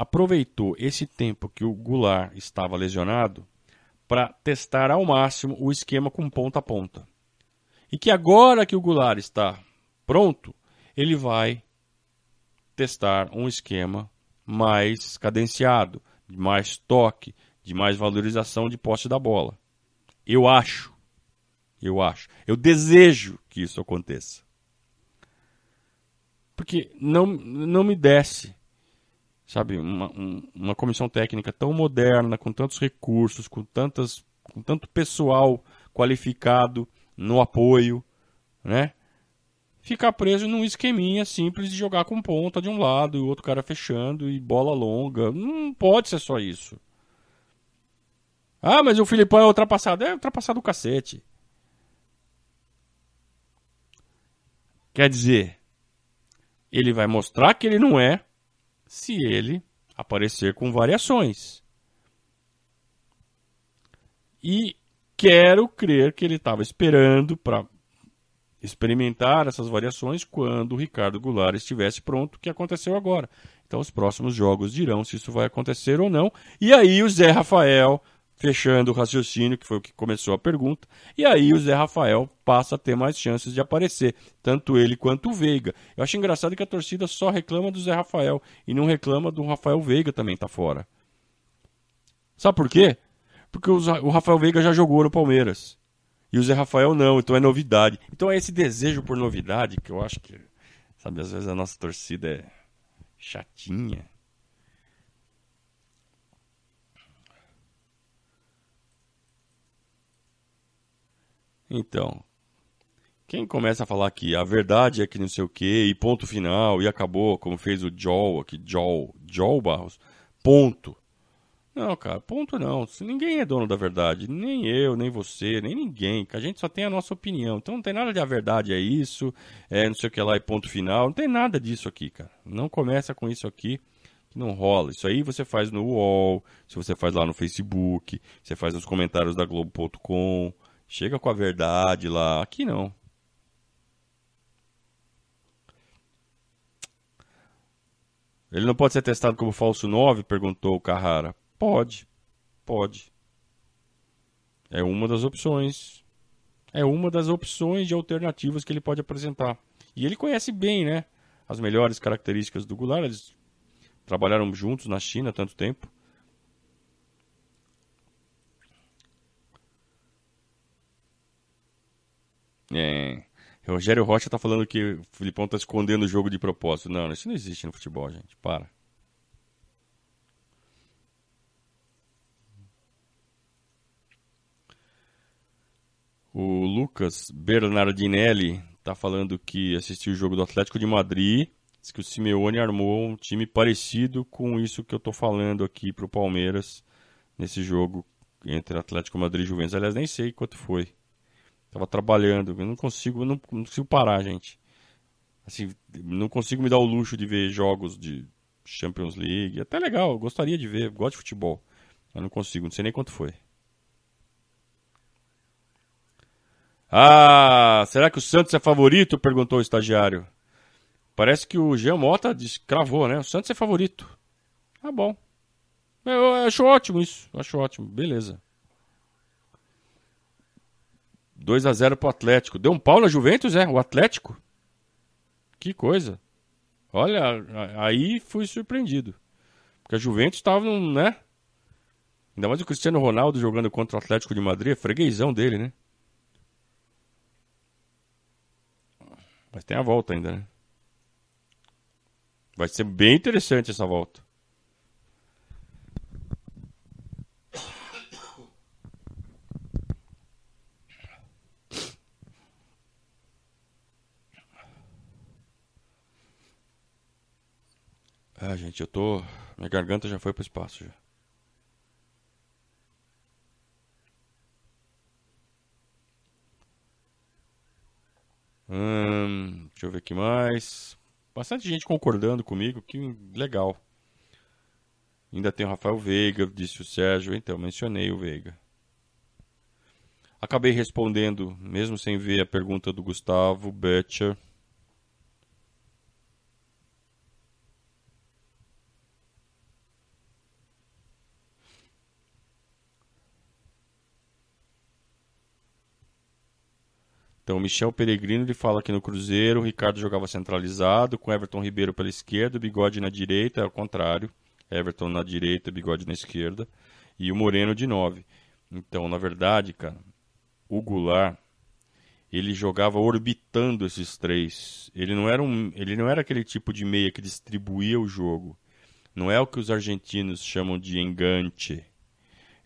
aproveitou esse tempo que o Goulart estava lesionado para testar ao máximo o esquema com ponta a ponta. E que agora que o Goulart está pronto, ele vai testar um esquema mais cadenciado, de mais toque, de mais valorização de posse da bola. Eu acho. Eu acho. Eu desejo que isso aconteça. Porque não, não me desce, sabe, uma, uma comissão técnica tão moderna, com tantos recursos, com, tantas, com tanto pessoal qualificado no apoio, né? Ficar preso num esqueminha simples de jogar com ponta de um lado e o outro cara fechando e bola longa. Não pode ser só isso. Ah, mas o Filipão é ultrapassado. É ultrapassado o cacete. Quer dizer, ele vai mostrar que ele não é se ele aparecer com variações. E quero crer que ele estava esperando para experimentar essas variações quando o Ricardo Goulart estivesse pronto, que aconteceu agora. Então os próximos jogos dirão se isso vai acontecer ou não. E aí o Zé Rafael fechando o raciocínio, que foi o que começou a pergunta, e aí o Zé Rafael passa a ter mais chances de aparecer, tanto ele quanto o Veiga. Eu acho engraçado que a torcida só reclama do Zé Rafael e não reclama do Rafael Veiga também tá fora. Sabe por quê? Porque o Rafael Veiga já jogou no Palmeiras. E o Zé Rafael não, então é novidade. Então é esse desejo por novidade que eu acho que, sabe, às vezes a nossa torcida é chatinha. Então, Quem começa a falar que a verdade é que não sei o que, e ponto final, e acabou, como fez o Joel aqui, Joel, Joel Barros, ponto. Não, cara, ponto não. Ninguém é dono da verdade. Nem eu, nem você, nem ninguém. A gente só tem a nossa opinião. Então não tem nada de a verdade é isso, é não sei o que lá e ponto final. Não tem nada disso aqui, cara. Não começa com isso aqui que não rola. Isso aí você faz no UOL, se você faz lá no Facebook, você faz nos comentários da Globo.com. Chega com a verdade lá. Aqui não. Ele não pode ser testado como falso 9? Perguntou o Carrara. Pode. Pode. É uma das opções. É uma das opções de alternativas que ele pode apresentar. E ele conhece bem, né? As melhores características do Goulart. Eles trabalharam juntos na China há tanto tempo. É. Rogério Rocha tá falando que o Filipão tá escondendo o jogo de propósito. Não, isso não existe no futebol, gente. Para. O Lucas Bernardinelli tá falando que assistiu o jogo do Atlético de Madrid. Diz que o Simeone armou um time parecido com isso que eu tô falando aqui pro Palmeiras nesse jogo entre Atlético Madrid e Juventus. Aliás, nem sei quanto foi. Tava trabalhando, eu não consigo, não, não consigo parar, gente. Assim, não consigo me dar o luxo de ver jogos de Champions League. Até legal, gostaria de ver, gosto de futebol. Mas não consigo, não sei nem quanto foi. Ah, será que o Santos é favorito? Perguntou o estagiário. Parece que o Jean Mota cravou, né? O Santos é favorito. Ah, bom. Eu acho ótimo isso. Acho ótimo. Beleza. 2 a 0 pro Atlético. Deu um pau na Juventus, é? O Atlético? Que coisa. Olha, aí fui surpreendido. Porque a Juventus estava, né? Ainda mais o Cristiano Ronaldo jogando contra o Atlético de Madrid, é freguesão dele, né? Mas tem a volta ainda, né? Vai ser bem interessante essa volta. Ah, gente, eu tô. Minha garganta já foi pro espaço já. Hum, deixa eu ver aqui mais. Bastante gente concordando comigo, que legal. Ainda tem o Rafael Veiga, disse o Sérgio, então mencionei o Veiga. Acabei respondendo, mesmo sem ver a pergunta do Gustavo Betcher. Então, o Michel Peregrino ele fala que no Cruzeiro o Ricardo jogava centralizado, com Everton Ribeiro pela esquerda, Bigode na direita, ao contrário. Everton na direita, Bigode na esquerda. E o Moreno de 9. Então, na verdade, cara, o Goulart, ele jogava orbitando esses três. Ele não era, um, ele não era aquele tipo de meia que distribuía o jogo. Não é o que os argentinos chamam de engante.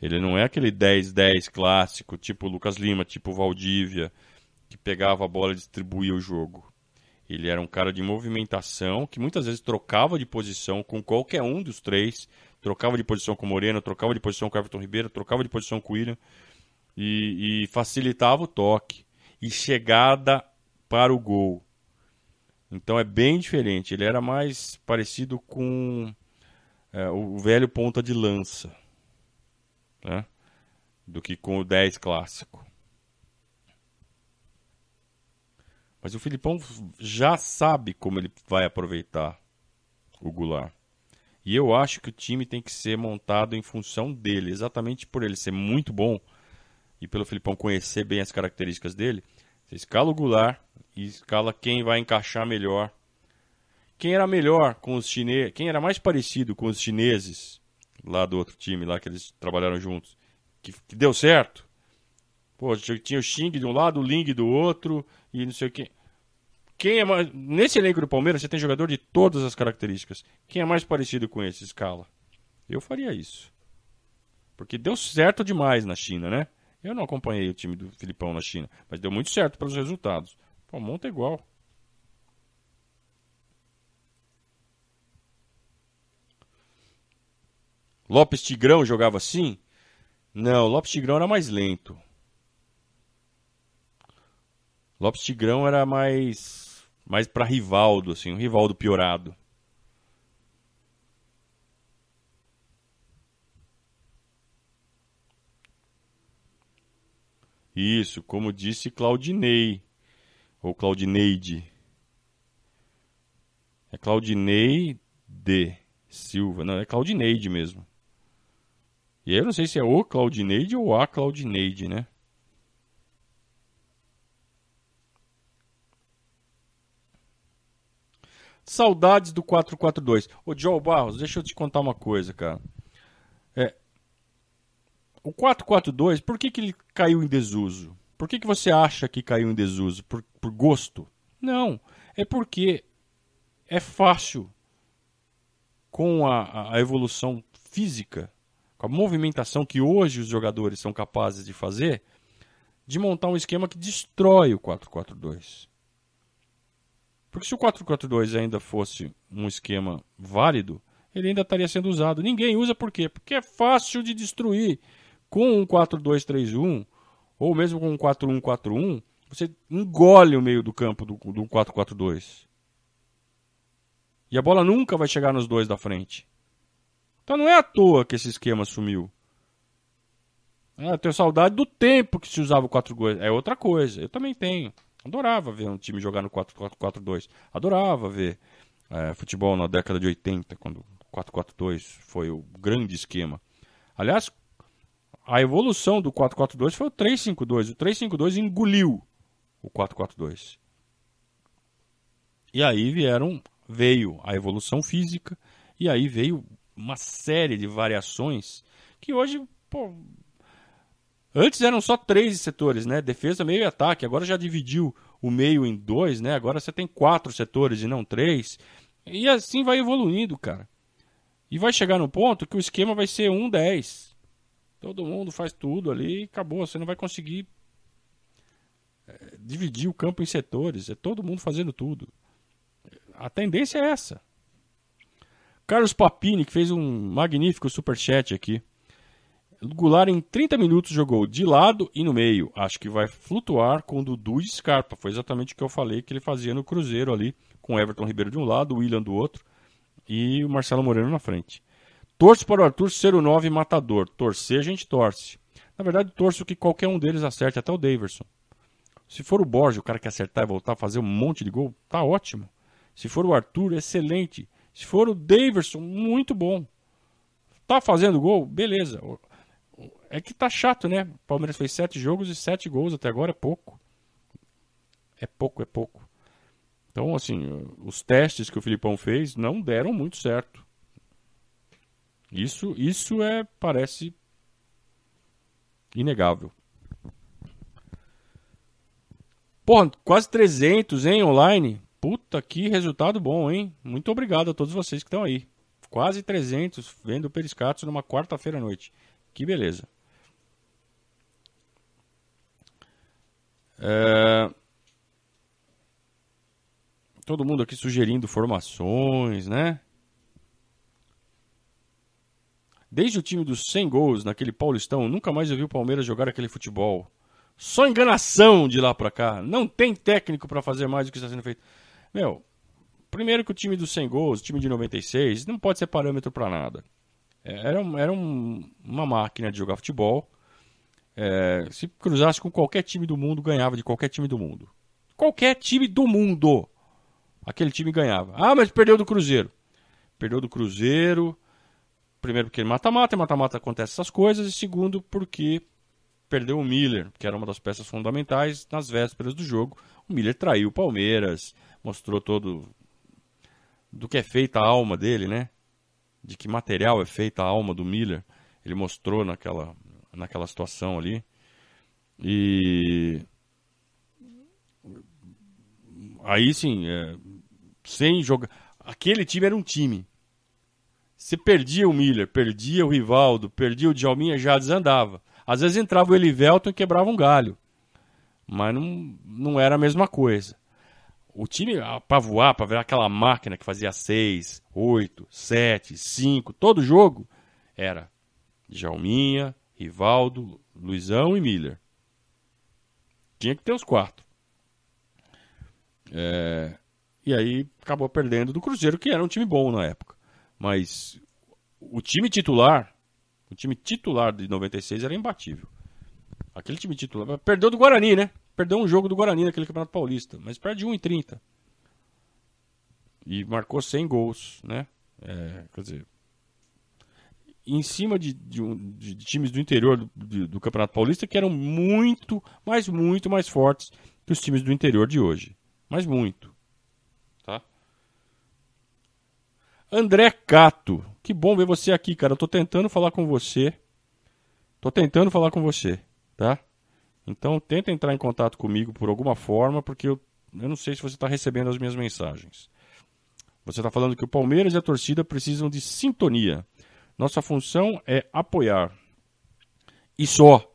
Ele não é aquele 10-10 clássico, tipo Lucas Lima, tipo Valdívia que pegava a bola e distribuía o jogo. Ele era um cara de movimentação que muitas vezes trocava de posição com qualquer um dos três. Trocava de posição com o Moreno, trocava de posição com o Everton Ribeiro, trocava de posição com o William e, e facilitava o toque e chegada para o gol. Então é bem diferente. Ele era mais parecido com é, o velho ponta de lança né? do que com o 10 clássico. Mas o Filipão já sabe como ele vai aproveitar o Goulart. E eu acho que o time tem que ser montado em função dele, exatamente por ele ser muito bom e pelo Filipão conhecer bem as características dele. Você escala o Goulart e escala quem vai encaixar melhor. Quem era melhor com os chineses, quem era mais parecido com os chineses lá do outro time, lá que eles trabalharam juntos, que, que deu certo. Pô, tinha o Xing de um lado, o Ling do outro, e não sei o que. Quem é mais. Nesse elenco do Palmeiras, você tem jogador de todas as características. Quem é mais parecido com esse escala? Eu faria isso. Porque deu certo demais na China, né? Eu não acompanhei o time do Filipão na China, mas deu muito certo pelos resultados. Pô, monta igual. Lopes Tigrão jogava assim? Não, Lopes Tigrão era mais lento. Lopes Tigrão era mais mais para Rivaldo, assim, um Rivaldo piorado. Isso, como disse Claudinei. Ou Claudineide. É Claudinei de Silva. Não, é Claudineide mesmo. E aí eu não sei se é o Claudineide ou a Claudineide, né? Saudades do 442. Ô, Joe Barros, deixa eu te contar uma coisa, cara. É, o 442, por que, que ele caiu em desuso? Por que, que você acha que caiu em desuso? Por, por gosto? Não. É porque é fácil, com a, a evolução física, com a movimentação que hoje os jogadores são capazes de fazer, de montar um esquema que destrói o 442. Porque se o 442 ainda fosse um esquema válido, ele ainda estaria sendo usado. Ninguém usa por quê? Porque é fácil de destruir com um 4-2-3-1, ou mesmo com um 4-1-4-1, você engole o meio do campo do, do 4-4-2. E a bola nunca vai chegar nos dois da frente. Então não é à toa que esse esquema sumiu. Ah, eu tenho saudade do tempo que se usava o 4-2. É outra coisa. Eu também tenho. Adorava ver um time jogar no 4-4-2. Adorava ver é, futebol na década de 80, quando o 4-4-2 foi o grande esquema. Aliás, a evolução do 4-4-2 foi o 3-5-2. O 3-5-2 engoliu o 4-4-2. E aí vieram, veio a evolução física, e aí veio uma série de variações que hoje, pô, antes eram só três setores, né? Defesa, meio e ataque. Agora já dividiu o meio em dois, né? Agora você tem quatro setores e não três. E assim vai evoluindo, cara. E vai chegar no ponto que o esquema vai ser 1-10. Todo mundo faz tudo ali e acabou. Você não vai conseguir é, dividir o campo em setores. É todo mundo fazendo tudo. A tendência é essa. Carlos Papini, que fez um magnífico superchat aqui. Goulart em 30 minutos jogou de lado e no meio. Acho que vai flutuar com Dudu e Scarpa. Foi exatamente o que eu falei que ele fazia no Cruzeiro ali, com Everton Ribeiro de um lado, o William do outro e o Marcelo Moreno na frente. Torço para o Arthur ser o 9 matador. Torcer a gente torce. Na verdade, torço que qualquer um deles acerte, até o Daverson. Se for o Borges, o cara que acertar e voltar a fazer um monte de gol, tá ótimo. Se for o Arthur, excelente. Se for o Daverson, muito bom. Tá fazendo gol? Beleza. É que tá chato, né? O Palmeiras fez sete jogos e sete gols até agora é pouco. É pouco, é pouco. Então, assim, os testes que o Filipão fez não deram muito certo. Isso, isso é, parece inegável. Porra, quase 300, hein, online. Puta, que resultado bom, hein? Muito obrigado a todos vocês que estão aí. Quase 300 vendo o Periscatos numa quarta-feira à noite. Que beleza. É... Todo mundo aqui sugerindo formações, né? Desde o time dos 100 gols naquele Paulistão, nunca mais eu vi o Palmeiras jogar aquele futebol. Só enganação de lá para cá. Não tem técnico para fazer mais do que está sendo feito. Meu, primeiro que o time dos 100 gols, o time de 96, não pode ser parâmetro para nada. É, era, era um, uma máquina de jogar futebol. É, se cruzasse com qualquer time do mundo, ganhava de qualquer time do mundo. Qualquer time do mundo. Aquele time ganhava. Ah, mas perdeu do Cruzeiro. Perdeu do Cruzeiro, primeiro porque mata-mata, e mata-mata acontece essas coisas, e segundo porque perdeu o Miller, que era uma das peças fundamentais nas vésperas do jogo. O Miller traiu o Palmeiras, mostrou todo do que é feita a alma dele, né? De que material é feita a alma do Miller. Ele mostrou naquela, naquela situação ali. E aí sim, é... sem jogar. Aquele time era um time. Se perdia o Miller, perdia o Rivaldo, perdia o Djalminha, já desandava. Às vezes entrava o Elivelton e quebrava um galho. Mas não, não era a mesma coisa. o time para voar, para ver aquela máquina que fazia 6, 8, 7, 5, todo jogo, era Jalminha, Rivaldo, Luizão e Miller. Tinha que ter os quatro. É, e aí acabou perdendo do Cruzeiro, que era um time bom na época. Mas o time titular, o time titular de 96 era imbatível. Aquele time titular. Perdeu do Guarani, né? Perdeu um jogo do Guarani naquele Campeonato Paulista. Mas perde 1,30. E marcou 100 gols, né? É, quer dizer, em cima de, de, de, de times do interior do, do, Campeonato Paulista que eram muito, mas muito mais fortes que os times do interior de hoje. Mas muito. Tá? André Cato. Que bom ver você aqui, cara. Eu tô tentando falar com você. Tô tentando falar com você, tá? Então tenta entrar em contato comigo por alguma forma, porque eu, eu não sei se você está recebendo as minhas mensagens. Você está falando que o Palmeiras e a torcida precisam de sintonia. Nossa função é apoiar. E só.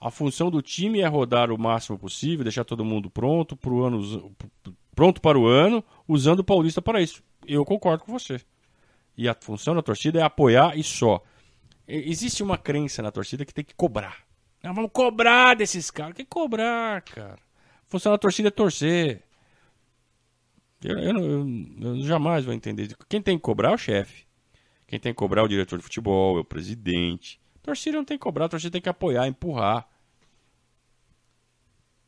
A função do time é rodar o máximo possível, deixar todo mundo pronto pro ano, pronto para o ano, usando o Paulista para isso. Eu concordo com você. E a função da torcida é apoiar e só. Existe uma crença na torcida que tem que cobrar. Não, vamos cobrar desses caras. Que cobrar, cara? A função da torcida é torcer. Eu, eu, eu, eu jamais vou entender. Quem tem que cobrar é o chefe. Quem tem que cobrar é o diretor de futebol, é o presidente. A torcida não tem que cobrar, a torcida tem que apoiar, empurrar.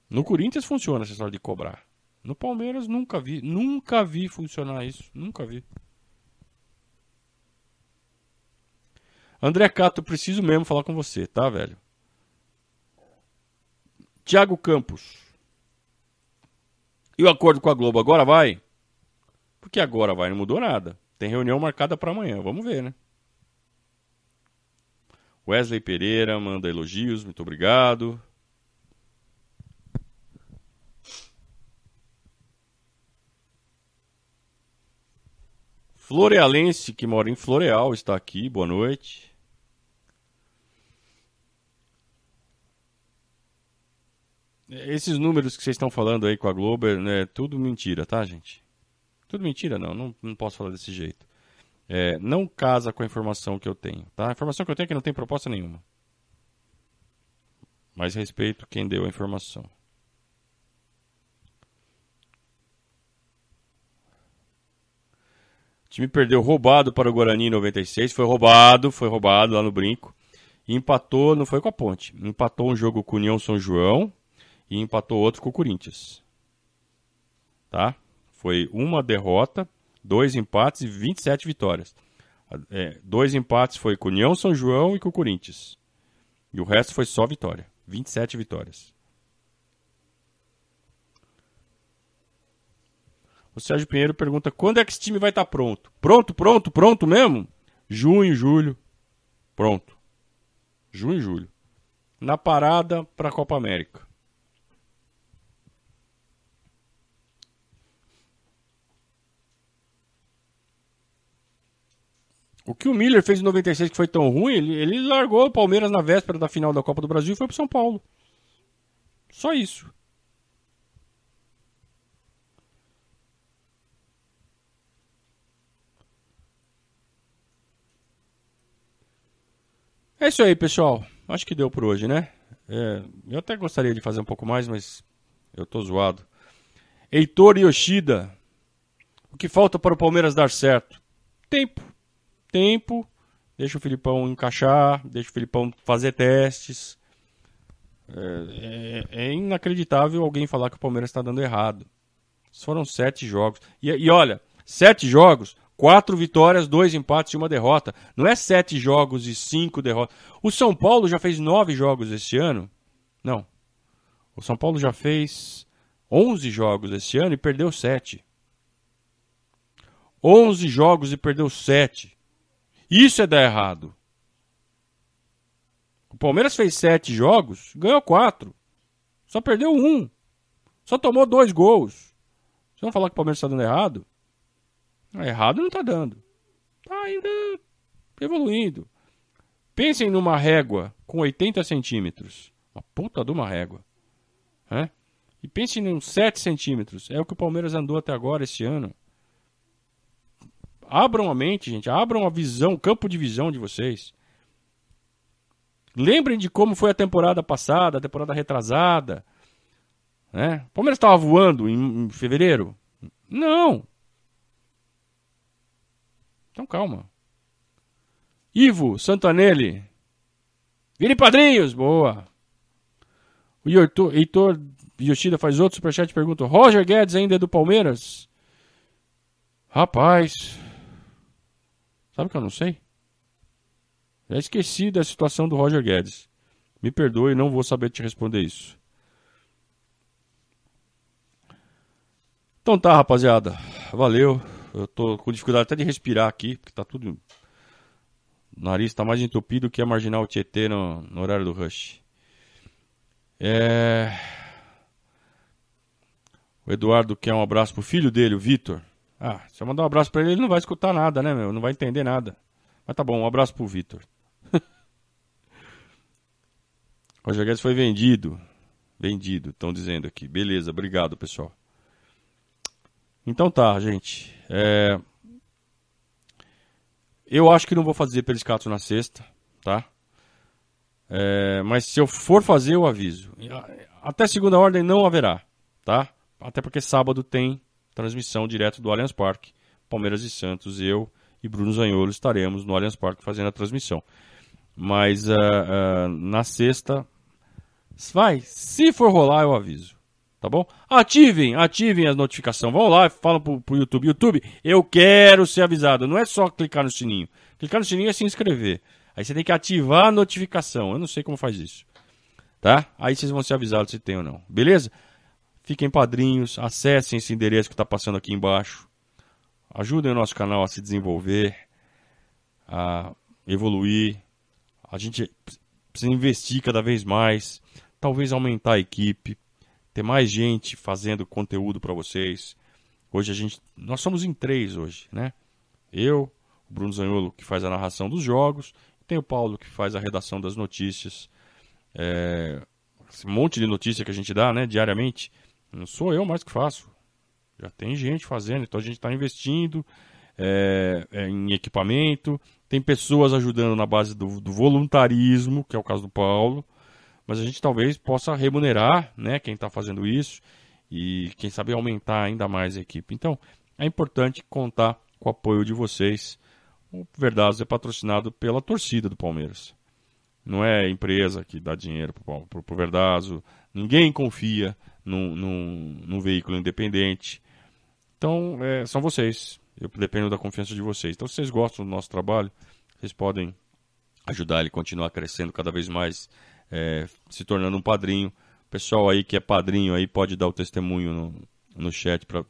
No Corinthians funciona essa história de cobrar. No Palmeiras nunca vi, nunca vi funcionar isso, nunca vi. André Cato, preciso mesmo falar com você, tá, velho? Tiago Campos. E o acordo com a Globo agora vai? Porque agora vai, não mudou nada. Tem reunião marcada para amanhã, vamos ver, né? Wesley Pereira manda elogios, muito obrigado. Florealense, que mora em Floreal, está aqui, boa noite. Esses números que vocês estão falando aí com a Globo, é né, tudo mentira, tá, gente? Tudo mentira, não, não, não posso falar desse jeito. É, não casa com a informação que eu tenho, tá? A informação que eu tenho é que não tem proposta nenhuma. Mas respeito quem deu a informação. O time perdeu roubado para o Guarani em 96. Foi roubado, foi roubado lá no brinco. E empatou, não foi com a ponte. Empatou um jogo com o União São João e empatou outro com o Corinthians. Tá? Foi uma derrota, dois empates e 27 vitórias. É, dois empates foi com o União São João e com o Corinthians. E o resto foi só vitória. 27 vitórias. O Sérgio Pinheiro pergunta: quando é que esse time vai estar tá pronto? Pronto, pronto, pronto mesmo? Junho, julho. Pronto. Junho e julho. Na parada para a Copa América. O que o Miller fez em 96 que foi tão ruim, ele, ele largou o Palmeiras na véspera da final da Copa do Brasil e foi pro São Paulo. Só isso. É isso aí, pessoal. Acho que deu por hoje, né? É, eu até gostaria de fazer um pouco mais, mas eu tô zoado. Heitor Yoshida. O que falta para o Palmeiras dar certo? Tempo tempo, deixa o Filipão encaixar, deixa o Filipão fazer testes. É, é, é inacreditável alguém falar que o Palmeiras está dando errado. Foram sete jogos. E, e, olha, sete jogos, quatro vitórias, dois empates e uma derrota. Não é sete jogos e cinco derrotas. O São Paulo já fez nove jogos esse ano? Não. O São Paulo já fez onze jogos esse ano e perdeu sete. Onze jogos e perdeu sete. Isso é dar errado. O Palmeiras fez sete jogos, ganhou quatro. Só perdeu um. Só tomou dois gols. Vocês vão falar que o Palmeiras está dando errado? Errado não está dando. Está ainda evoluindo. Pensem numa régua com 80 centímetros. Uma puta de uma régua. É? E pense em uns 7 centímetros. É o que o Palmeiras andou até agora esse ano. Abram a mente, gente. Abram a visão, o campo de visão de vocês. Lembrem de como foi a temporada passada, a temporada retrasada. Né? O Palmeiras estava voando em, em fevereiro? Não. Então calma. Ivo Santanelli. Vire padrinhos. Boa. O Heitor, Heitor Yoshida faz outro superchat e pergunta: Roger Guedes ainda é do Palmeiras? Rapaz. Sabe que eu não sei? Já esqueci da situação do Roger Guedes. Me perdoe, não vou saber te responder isso. Então tá, rapaziada. Valeu. Eu tô com dificuldade até de respirar aqui, porque tá tudo. O nariz tá mais entupido que a marginal Tietê no, no horário do rush. É. O Eduardo quer um abraço pro filho dele, o Vitor. Ah, se eu mandar um abraço pra ele, ele não vai escutar nada, né, meu? Não vai entender nada. Mas tá bom, um abraço pro Vitor. Roger Guedes foi vendido. Vendido, estão dizendo aqui. Beleza, obrigado, pessoal. Então tá, gente. É... Eu acho que não vou fazer periscato na sexta, tá? É... Mas se eu for fazer, eu aviso. Até segunda ordem não haverá, tá? Até porque sábado tem transmissão direto do Allianz Parque. Palmeiras e Santos, eu e Bruno Zanholo estaremos no Allianz Parque fazendo a transmissão. Mas uh, uh, na sexta, vai, se for rolar, eu aviso. Tá bom? Ativem, ativem as notificações. Vão lá falam pro, pro YouTube. YouTube, eu quero ser avisado. Não é só clicar no sininho. Clicar no sininho é se inscrever. Aí você tem que ativar a notificação. Eu não sei como faz isso. Tá? Aí vocês vão ser avisados se tem ou não. Beleza? Fiquem padrinhos, acessem esse endereço que está passando aqui embaixo. Ajudem o nosso canal a se desenvolver, a evoluir. A gente precisa investir cada vez mais, talvez aumentar a equipe, ter mais gente fazendo conteúdo para vocês. Hoje a gente, nós somos em três hoje, né? Eu, o Bruno Zanholo que faz a narração dos jogos, tem o Paulo que faz a redação das notícias, é, esse monte de notícia que a gente dá, né, diariamente. Não sou eu mais que faço. Já tem gente fazendo, então a gente está investindo é, é, em equipamento, tem pessoas ajudando na base do, do, voluntarismo, que é o caso do Paulo, mas a gente talvez possa remunerar né, quem está fazendo isso e, quem sabe, aumentar ainda mais a equipe. Então, é importante contar com o apoio de vocês. O Verdados é patrocinado pela torcida do Palmeiras. Não é empresa que dá dinheiro para o Verdazo. Ninguém confia num, num, veículo independente. Então, é, são vocês. Eu dependo da confiança de vocês. Então, se vocês gostam do nosso trabalho, vocês podem ajudar ele a continuar crescendo cada vez mais, é, se tornando um padrinho. O pessoal aí que é padrinho aí pode dar o testemunho no, no chat para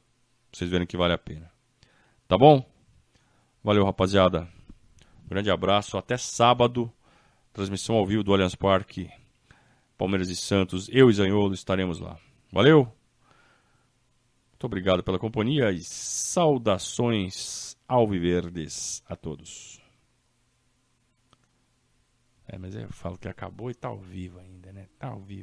vocês verem que vale a pena. Tá bom? Valeu, rapaziada. grande abraço. Até sábado. Transmissão ao vivo do Allianz Parque. Palmeiras e Santos. Eu e Zanholo estaremos lá. Valeu! Muito obrigado pela companhia e saudações alviverdes a todos. É, mas eu falo que acabou e tá ao vivo ainda, né? Tá ao vivo.